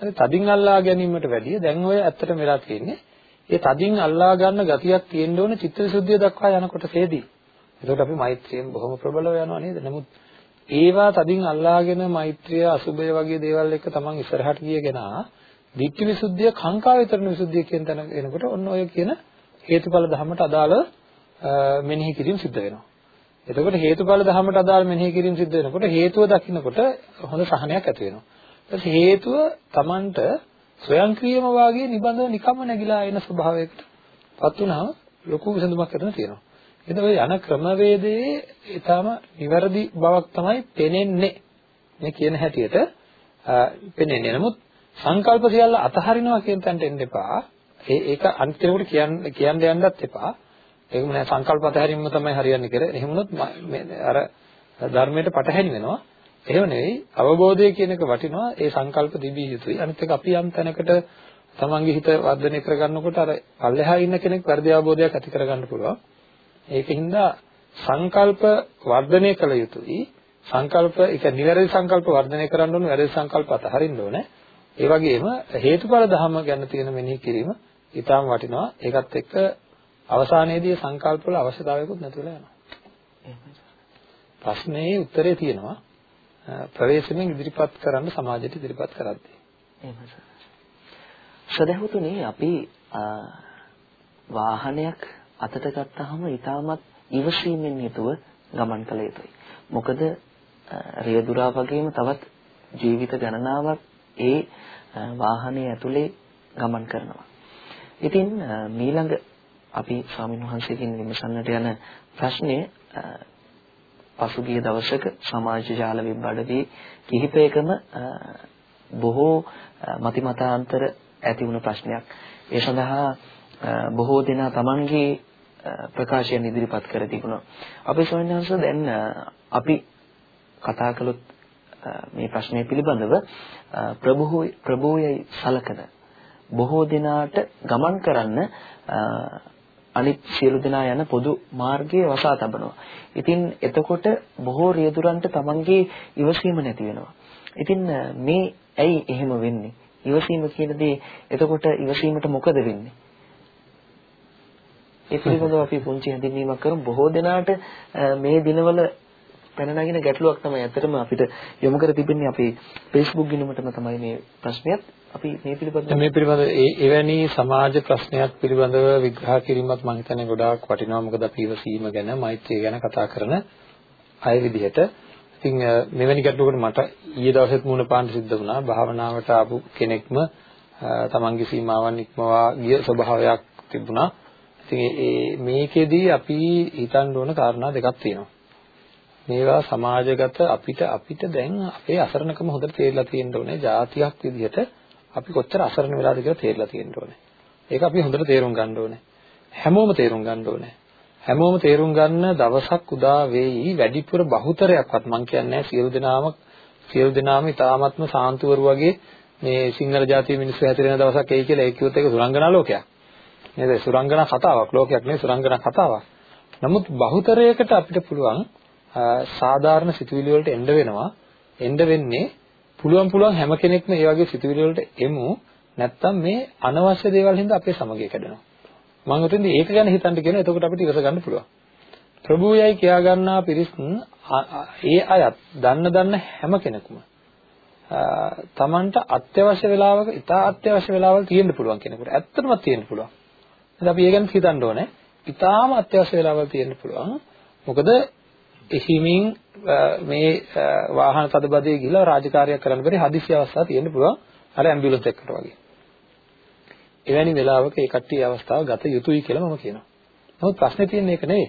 හරි තදින් අල්ලා ගැනීමට වැඩිය දැන් ඔය ඇත්තටම වෙලා තියෙන්නේ ඒ තදින් අල්ලා ගන්න ගතියක් තියෙන්න ඕනේ චිත්තවිසුද්ධිය දක්වා යනකොට තේදී. එතකොට අපි මෛත්‍රියෙන් බොහොම ප්‍රබලව යනවා නේද? නමුත් ඒවා තදින් අල්ලාගෙන මෛත්‍රිය අසුබය වගේ දේවල් එක්ක තමන් ඉස්සරහට ගියගෙන දිට්ඨි විසුද්ධිය කාංකා විතරන විසුද්ධිය කියන තැන එනකොට ඔන්න ඔය කියන හේතුඵල ධර්මයට අදාළ මෙනෙහි කිරීම සිද්ධ වෙනවා. එතකොට හේතුඵල ධර්මයට අදාළ මෙනෙහි කිරීම සිද්ධ වෙනකොට හේතුව දකින්නකොට හොඳ සහනයක් ඇති වෙනවා. ඊට හේතුව Tamanට ස්වයංක්‍රීයම වාගේ නිබඳව නිකම්ම නැగిලා එන ස්වභාවයකට පත් වුණාම ලොකු විසඳුමක් ඇතිවෙන තියෙනවා. එතකොට ඔය යන ක්‍රමවේදයේ ඊටම නිවැරදි බවක් තමයි පෙනෙන්නේ. මේ කියන හැටියට පෙනෙන්නේ. නමුත් සංකල්ප සියල්ල අතහරිනවා කියන තැනට එන්න එපා. ඒ ඒක අන්තිමට කියන්න කියන්න යන්නත් එපා. ඒකම නෑ සංකල්ප අතහැරීම තමයි හරියන්නේ කියලා. එහෙම වුණොත් අර ධර්මයට පටහැනි වෙනවා. එහෙම නෙවෙයි අවබෝධය කියන එක වටිනවා ඒ සංකල්ප දිවිය යුතුයි. අනිත් එක අපි යම් තැනකට තමන්ගේ හිත වර්ධනය කරගන්නකොට අර පල්ලෙහා ඉන්න කෙනෙක් වැඩි අවබෝධයක් ඇති කරගන්න පුළුවන්. ඒකින්ද සංකල්ප වර්ධනය කළ යුතුයි. සංකල්ප ඒක නිවැරදි සංකල්ප වර්ධනය කරන්න ඕන වැරදි සංකල්ප අතහරින්න ඕනේ. ඒ වගේම හේතුඵල ධර්ම ගැන තියෙන මෙනෙහි කිරීම ඊටාම වටිනවා. ඒකත් එක්ක අවසානයේදී සංකල්ප වල අවශ්‍යතාවයකුත් නැති වෙලා යනවා. ප්‍රශ්නේ උත්තරේ තියෙනවා. ප්‍රවේශමෙන් ඉදිරිපත් කරන්න සමාජයට ඉදිරිපත් කරද්දී. එහෙමයි. සදහතුනේ අපි වාහනයක් අතට ගත්තාම ඊටමත් ඉවසීමෙන් යුතුව ගමන් කළ යුතුයි. මොකද රියදුරා වගේම තවත් ජීවිත ගණනාවක් ඒ වාහනේ ඇතුලේ ගමන් කරනවා. ඉතින් මීළඟ අපි ස්වාමීන් වහන්සේගෙන් විමසන්නට යන ප්‍රශ්නේ පසුගිය දවසක සමාජ ජාල වෙබ් අඩවි කිහිපයකම බොහෝ මතිමතාන්තර ඇති වුණ ප්‍රශ්නයක්. ඒ සඳහා බොහෝ දෙනා තමන්ගේ ප්‍රකාශයන් ඉදිරිපත් කර තිබුණා. අපේ ස්වාමීන් දැන් අපි කතා කළොත් මේ ප්‍රශ්නය පිළිබඳව ප්‍රභූ ප්‍රභූයයි සලකන බොහෝ දිනාට ගමන් කරන්න අනිත් සියලු දෙනා යන පොදු මාර්ගයේ වසා තබනවා. ඉතින් එතකොට බොහෝ රියදුරන්ට තමන්ගේ ඉවසීම නැති වෙනවා. ඉතින් මේ ඇයි එහෙම වෙන්නේ? ඉවසීම කියන දේ එතකොට ඉවසීමට මොකද වෙන්නේ? ඒ පිළිබඳව අපි පුංචි හැඳින්වීමක් කරමු. බොහෝ දෙනාට මේ දිනවල පැන නගින ගැටලුවක් තමයි ඇත්තටම අපිට යොමු කර තිබෙන්නේ. අපේ Facebook ගිණුමටම තමයි මේ ප්‍රශ්නයත් අපි මේ පිළිබඳව මේ පිළිබඳව එවැනි සමාජ ප්‍රශ්නයක් පිළිබඳව විග්‍රහ කිරීමත් මම හිතන්නේ ගොඩාක් වටිනවා. මොකද අපි ඉවසීම ගැන මෛත්‍රිය ගැන කතා කරන අය විදිහට. ඉතින් මෙවැනි ගැටලුවකට මට ඊයේ දවසෙත් මුණ පාන්න සිද්ධ වුණා. භාවනාවට ආපු කෙනෙක්ම තමන්ගේ සීමාවන් ඉක්මවා ගිය ස්වභාවයක් තිබුණා. ඉතින් මේකෙදී අපි හිතන්න ඕන කාරණා දෙකක් තියෙනවා. මේවා සමාජගත අපිට අපිට දැන් අපේ අසරණකම හොඳට තේරලා තියෙන්න ඕනේ. જાතියක් විදිහට අපි කොච්චර අසරණ වෙලාද කියලා තේරලා තියෙන්න ඕනේ. ඒක අපි හොඳට තේරුම් ගන්න ඕනේ. හැමෝම තේරුම් ගන්න ඕනේ. හැමෝම තේරුම් ගන්න දවසක් උදා වෙයි වැඩිපුර බහුතරයක්වත් මම කියන්නේ සියලු දෙනාම සියලු දෙනාම ඉතාමත්ම සාන්තුවරු වගේ මේ සිංහල ජාතිය මිනිස්සු හැතිරෙන දවසක් එයි කියලා ඒ කිව්වොත් ඒක සුරංගනා ලෝකයක්. නේද? සුරංගනා කතාවක් ලෝකයක් නෙවෙයි සුරංගනා කතාවක්. නමුත් බහුතරයකට අපිට පුළුවන් සාධාරණ සිතුවිලි වලට එන්න වෙනවා. එන්න වෙන්නේ පුළුවන් පුළුවන් හැම කෙනෙක්ම මේ වගේ සිතුවිලි වලට එමු. නැත්තම් මේ අනවශ්‍ය දේවල් හින්දා අපේ සමගිය කැඩෙනවා. මම හිතන්නේ ඒක ගැන හිතන්න කියනවා. එතකොට අපිට ඉවස ගන්න පුළුවන්. ප්‍රභූයයි කියා ගන්නා පිරිස් ඒ අයත් දන්න දන්න හැම කෙනෙකුම තමන්ට අත්‍යවශ්‍ය වෙලාවක ඉතා අත්‍යවශ්‍ය වෙලාවල් තියෙන්න පුළුවන් කෙනෙකුට ඇත්තටම තියෙන්න පුළුවන්. ඉතින් අපි ඒ ගැන හිතන්න ඕනේ. ඉතාම අත්‍යවශ්‍ය වෙලාවල් තියෙන්න පුළුවන්. මොකද එහිමින් මේ වාහන තදබදේ ගිහලා රාජකාරියක් කරන්න බැරි හදිසි අවස්ථා තියෙන්න පුළුවන්. අර ඇම්බියුලන්ස් එකකට වගේ. එවැනි වෙලාවක ඒ කට්ටිය අවස්ථාව ගත යුතුයි කියලා මම කියනවා. නමුත් ප්‍රශ්නේ තියෙන්නේ ඒක නෙවෙයි.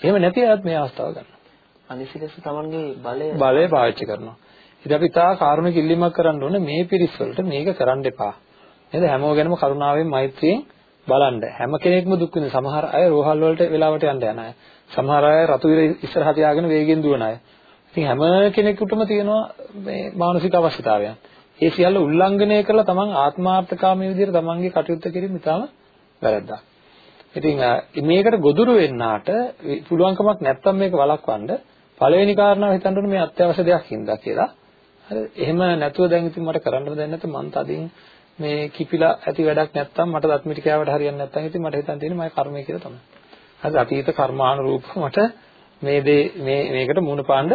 එහෙම නැති අයත් මේ අවස්ථාව ගන්නවා. අනිසිලස තමන්ගේ බලය බලය පාවිච්චි කරනවා. ඉතින් අපි තා කාරුණික ඉල්ලීමක් කරන්න ඕනේ මේ පිරිස් වලට මේක කරන්න එපා. නේද? හැමෝම ගැනම කරුණාවෙන් මෛත්‍රියෙන් බලන්න. හැම කෙනෙක්ම දුක් විඳින සමහර අය රෝහල් වලට වෙලාවට යන්න යන අය. සමහර අය රතු ඉර ඉස්සරහට යාගෙන වේගෙන් දුවන අය. ඉතින් හැම කෙනෙකුටම තියෙනවා මේ මානසික අවශ්‍යතාවයන්. ඒ සියල්ල උල්ලංඝනය කරලා තමන් ආත්මාර්ථකාමී විදිහට තමන්ගේ කටයුත්ත කිරීම ඉතාම වැරද්දක්. ඉතින් මේකට ගොදුරු වෙන්නාට පුළුවන්කමක් නැත්තම් මේක වළක්වන්න පළවෙනි කාරණාව හිතන්න ඕනේ මේ අත්‍යවශ්‍ය දෙයක් හින්දා කියලා. හරි එහෙම නැතුව දැන් ඉතින් මට කරන්න දෙන්නේ නැත්නම් මං තදින් මේ කිපිලා ඇති වැඩක් නැත්තම් මට දත් මිටි කෑවට හරියන්නේ නැත්තම් ඉතින් මට හිතන් තියෙන්නේ මගේ කර්මය කියලා තමයි. හරි අතීත කර්මානුරූපව මට මේ දේ මේ මේකට මුණ පාන්න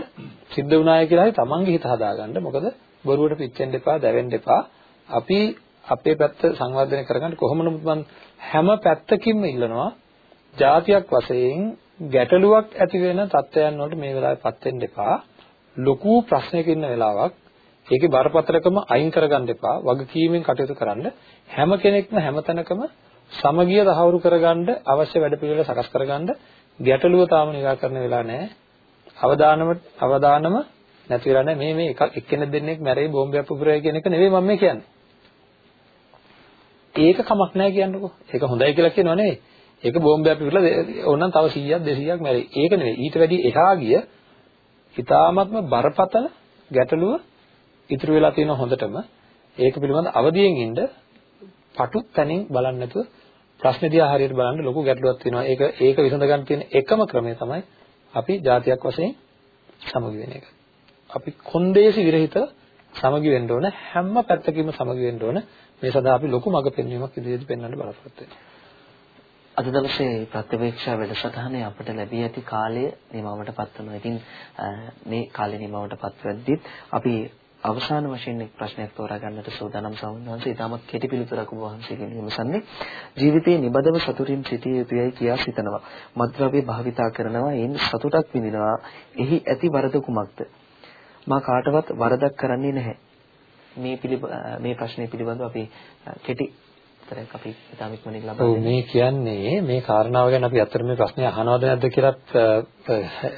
සිද්ධ වුණාය කියලා හරි තමන්ගේ හිත හදාගන්න. මොකද බොරුවට පිච්චෙන්න එපා, දැවෙන්න එපා. අපි අපේ පැත්ත සංවර්ධනය කරගන්න කොහොම නමුත් මම හැම පැත්තකින්ම ඉල්ලනවා જાතියක් වශයෙන් ගැටලුවක් ඇති වෙන තත්ත්වයන් වලට මේ වෙලාවේපත් වෙන්න එපා. ලොකු ප්‍රශ්නයක ඉන්න වෙලාවක් ඒකේ බරපතලකම අයින් කරගන්න එපා. වගකීමෙන් කටයුතු කරන්න. හැම කෙනෙක්ම හැමතැනකම සමගිය දහවුරු කරගන්න අවශ්‍ය වැඩපිළිවෙල සකස් කරගන්න ගැටලුව තාම निराකරණ වෙලා නැහැ. අවදානම අවදානම නැති වෙලා නැහැ. මේ මේ එක එක්කෙනෙක් දෙන්නෙක් මැරෙයි බෝම්බයක් පුපුරයි කියන එක නෙවෙයි මම මේ කියන්නේ. ඒක කමක් නැහැ කියන්නකෝ. ඒක හොඳයි කියලා කියනවා නෙවෙයි. ඒක බෝම්බයක් පිටලා ඕනනම් තව 100ක් 200ක් මැරෙයි. ඒක නෙවෙයි. ඊට වැඩි එහා ගිය ඊ타ත්ම බරපතල ගැටලුව ඉතුරු වෙලා තියෙන හොඳටම ඒක පිළිබඳ අවදියෙන් ඉන්න පටු තැනින් බලන්න නැතුව ප්‍රශ්න දිහා හරියට බලන්න ලොකු ගැටලුවක් තියෙනවා. ඒක ඒක විසඳ ගන්න තියෙන එකම ක්‍රමය තමයි අපි જાතියක් වශයෙන් සමගි වෙන එක. අපි කොන්දේසි විරහිත සමගි වෙන්න ඕන හැම පැත්තකින්ම සමගි වෙන්න ඕන. මේ සඳහා අපි ලොකු මඟ පෙන්වීමක් ඉදිරියට පෙන්වන්න බලාපොරොත්තු වෙනවා. අද දවසේ ප්‍රතිවේක්ෂා වැඩසටහනේ අපට ලැබී ඇති කාලය නිමවටපත් වෙනවා. ඉතින් මේ කාලේ නිමවටපත් වෙද්දිත් අපි අවසාන වශයෙන් එක් ප්‍රශ්නයක් තෝරා ගන්නට සූදානම් සමුන්වහන්සේ ඊටමත් කෙටි පිළිතුරක් ඔබ වහන්සේගෙන් විමසන්නේ ජීවිතයේ නිබදව සතුටින් සිටිය යුතුයයි කියා සිතනවා. මද්ද්‍රව්‍ය භාවිතා කරනවා. එයින් සතුටක් විඳිනවා. එහි ඇති වරද කුමක්ද? මා කාටවත් වරදක් කරන්නේ නැහැ. මේ මේ ප්‍රශ්නේ පිළිබඳව අපි කෙටි උත්තරයක් අපි ඉතාම ඉක්මනින් ලබා දෙන්න. මේ කියන්නේ මේ කාරණාව ගැන අපි අතර මේ ප්‍රශ්නේ අහනවද නැද්ද කියලාත්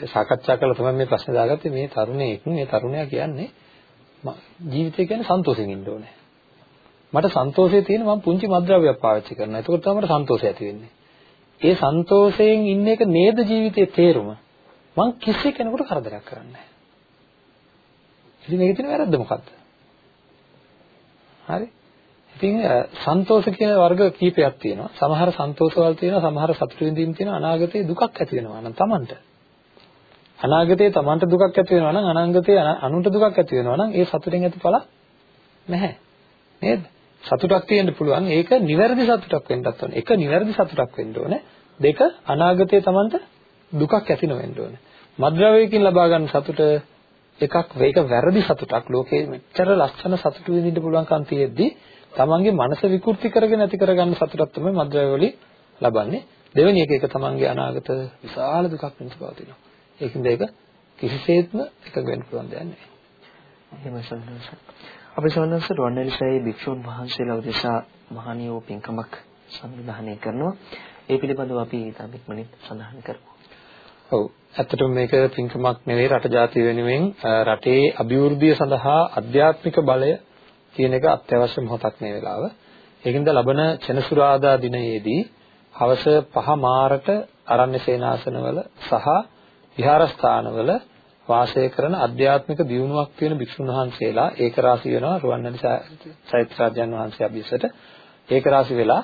සාකච්ඡා කරලා තමයි මේ ප්‍රශ්නේ දාගත්තේ. මේ තරුණයෙක් මේ තරුණයා කියන්නේ ජීවිතය කියන්නේ සන්තෝෂෙන් ඉන්න ඕනේ. මට සන්තෝෂය තියෙන මම පුංචි මද්ද්‍රව්‍යයක් පාවිච්චි කරනවා. එතකොට තමයි මට සන්තෝෂය ඇති වෙන්නේ. ඒ සන්තෝෂයෙන් ඉන්න එක නේද ජීවිතයේ තේරුම. මං කිසි කෙනෙකුට කරදරයක් කරන්නේ නැහැ. ඉතින් මේකේ තියෙන වැරද්ද මොකද්ද? හරි? ඉතින් සන්තෝෂ කියන වර්ග කීපයක් තියෙනවා. සමහර සන්තෝෂවල තියෙනවා, සමහර සතුට විඳීම් තියෙනවා. අනාගතේ දුකක් ඇති වෙනවා නම් Tamanට. අනාගතේ Tamanට දුකක් ඇති වෙනවා නම් අනාගතේ අනුන්ට දුකක් ඇති වෙනවා නම් ඒ සතුටෙන් ඇති පළ නැහැ. නේද? සතුටක් තියෙන්න පුළුවන්. ඒක නිවැරදි සතුටක් වෙන්නත් ඕනේ. එක නිවැරදි සතුටක් වෙන්න ඕනේ. දෙක අනාගතේ Tamanට දුකක් ඇති නොවෙන්න ඕනේ. මද්ද්‍රව්‍යයෙන් ලබා ගන්න සතුට එකක් ඒක වැරදි සතුටක්. ලෝකේ මෙච්චර ලස්සන සතුට විඳින්න පුළුවන්කම් තියෙද්දි තමන්ගේ මනස විකෘති කරගෙන ඇති කරගන්න සතුටක් තමයි මද්ද්‍රව්‍ය වලින් ලබන්නේ. දෙවෙනි එක ඒක තමන්ගේ අනාගත විශාල දුකක් වෙනස පවතිනවා. ඒකින්ද ඒක කිසිසේත්ම එකඟ වෙන්න පුළුවන් දෙයක් නෙවෙයි. එහෙමයි සන්නස. අපි සන්නස රුවන්වැලිසෑයේ භික්ෂුන් වහන්සේලා උදෙසා මහණියෝ පින්කමක් සංවිධානය කරනවා. ඒ පිළිබඳව අපි ඊටම ඉක්මනින් සඳහන් කරමු. ඔව්. ඇත්තටම මේක පින්කමක් නෙවෙයි රට ජාතිය වෙනුවෙන් රටේ අභිවෘද්ධිය සඳහා අධ්‍යාත්මික බලය කියන එක අත්‍යවශ්‍ය මොහොතක් මේ වෙලාව. ඒකින්ද ලබන සෙනසුරාදා දිනයේදී හවස 5 මාරට අරණ්‍ය සේනාසනවල සහ විහාරස්ථානවල වාසය කරන අධ්‍යාත්මික දියුණුවක් තියෙන භික්ෂුන් වහන්සේලා ඒකරාශී වෙනවා රුවන්වැලි චෛත්‍යරාජයන් වහන්සේ අභිස්සට ඒකරාශී වෙලා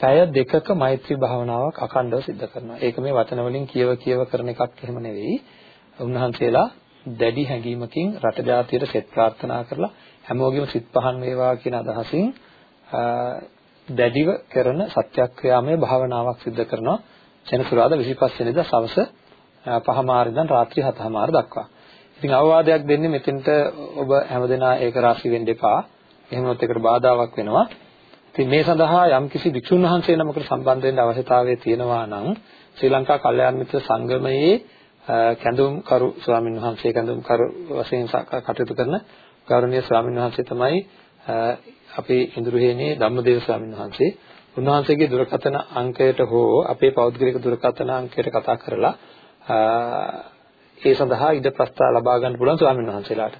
පැය දෙකක මෛත්‍රී භාවනාවක් අඛණ්ඩව සිද්ධ කරනවා. ඒක මේ වචන වලින් කියව කියව කරන එකක් එහෙම නෙවෙයි. උන්වහන්සේලා දැඩි හැඟීමකින් රට ජාතියට සෙත් ප්‍රාර්ථනා කරලා හැමෝගෙම සිත් පහන් වේවා කියන අදහසින් දැඩිව කරන සත්‍යක්‍රියාමය භාවනාවක් සිද්ධ කරනවා. සෙනසුරාදා 25 වෙනිදා සවස් පහමාර ඉඳන් රාත්‍රී 7මාර දක්වා. ඉතින් අවවාදයක් දෙන්නේ මෙතෙන්ට ඔබ හැමදෙනා ඒක රාශි වෙන්න එපා. එහෙමනොත් ඒකට බාධාවක් වෙනවා. ඉතින් මේ සඳහා යම්කිසි භික්ෂුන් වහන්සේ නමකට සම්බන්ධ වෙන්න අවශ්‍යතාවය තියෙනවා නම් ශ්‍රී ලංකා කල්යාණ මිත්‍ර සංගමයේ කැඳුම් කරු ස්වාමින් වහන්සේ කැඳුම් කරු වශයෙන් කටයුතු කරන ගෞරවනීය ස්වාමින් වහන්සේ තමයි අපේ ඉඳුරුහේනේ ධම්මදේව ස්වාමින් වහන්සේ. උන්වහන්සේගේ දුරකථන අංකයට හෝ අපේ පෞද්ගලික දුරකථන අංකයට කතා කරලා ඒ සඳහා ඉඩ ප්‍රස්තාව ලබා ගන්න පුළුවන් ස්වාමීන් වහන්සේලාට.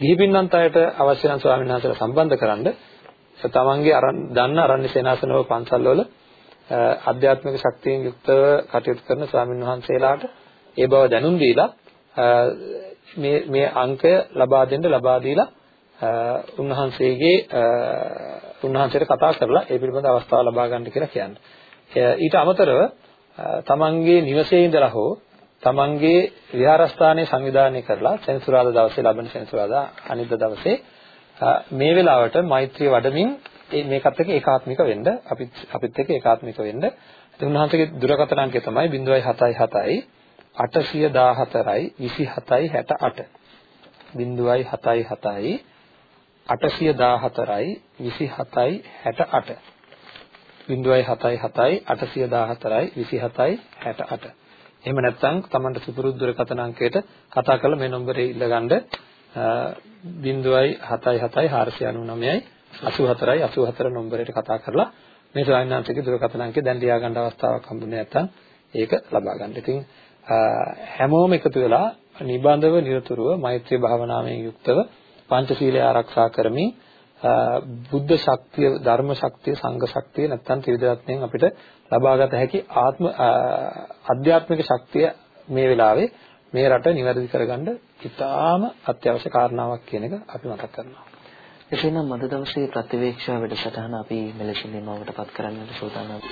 ගිහි පින්නන්ත අයට අවශ්‍ය නම් ස්වාමීන් වහන්සේලා සම්බන්ධ කරන්න තමන්ගේ අරන් දන්න අරණ්‍ය සේනාසනව පන්සල්වල ආධ්‍යාත්මික ශක්තියෙන් යුක්තව කටයුතු කරන ස්වාමීන් වහන්සේලාට ඒ බව දැනුම් දීලා මේ මේ අංකය ලබා දෙන්න ලබා දීලා උන්වහන්සේගේ උන්වහන්සේට කතා කරලා ඒ පිළිබඳ අවස්ථාව ලබා ගන්න කියලා කියන්නේ. ඊට අමතරව තමන්ගේ නිවසේ ඉඳලා හෝ තමන්ගේ විහාරස්ථානයේ සංවිධානය කරලා සෙනසුරාදා දවසේ ලබන සෙනසුරාදා අනිද්දා දවසේ මේ වෙලාවට මෛත්‍රිය වඩමින් මේකත් එක්ක ඒකාත්මික වෙන්න අපිත් අපිත් එක්ක ඒකාත්මික වෙන්න. ඉතින් උන්වහන්සේගේ දුරකථන අංකය තමයි 0.77යි 814යි 27යි 68. 0.77යි 814යි 27යි 68. 0.77යි 814යි 27යි 68. එහෙම නැත්නම් Tamanට සුපුරුදු දුරකථන අංකයට කතා කරලා මේ නම්බරේ ඉල්ලගන්න 0.77යි 499යි 84යි 84 නම්බරයට කතා කරලා මේ ස්වාමීනාංශගේ දුරකථන අංකය දැන් ලියා ගන්න අවස්ථාවක් හම්බුනේ නැත්නම් ඒක ලබා ගන්න. ඉතින් හැමෝම එකතු වෙලා නිබඳව නිරතුරුව මෛත්‍රී භාවනාවෙන් යුක්තව පංචශීලය ආරක්ෂා කරමින් බුද්ධ ශක්තිය ධර්ම ශක්තිය සංඝ ශක්තිය නැත්නම් ත්‍රිවිධ අපිට ලබාගත හැකි ආත්ම අධ්‍යාත්මික ශක්තිය මේ වෙලාවේ මේ රට නිවැරදි කරගන්න ඉතාම අත්‍යවශ්‍ය කාරණාවක් කියන එක අපි මතක් කරනවා. එසේනම් අද දවසේ ප්‍රතිවේක්ෂා වැඩසටහන අපි මෙලෙසින් නිමවටපත් කරන්නට සූදානම්.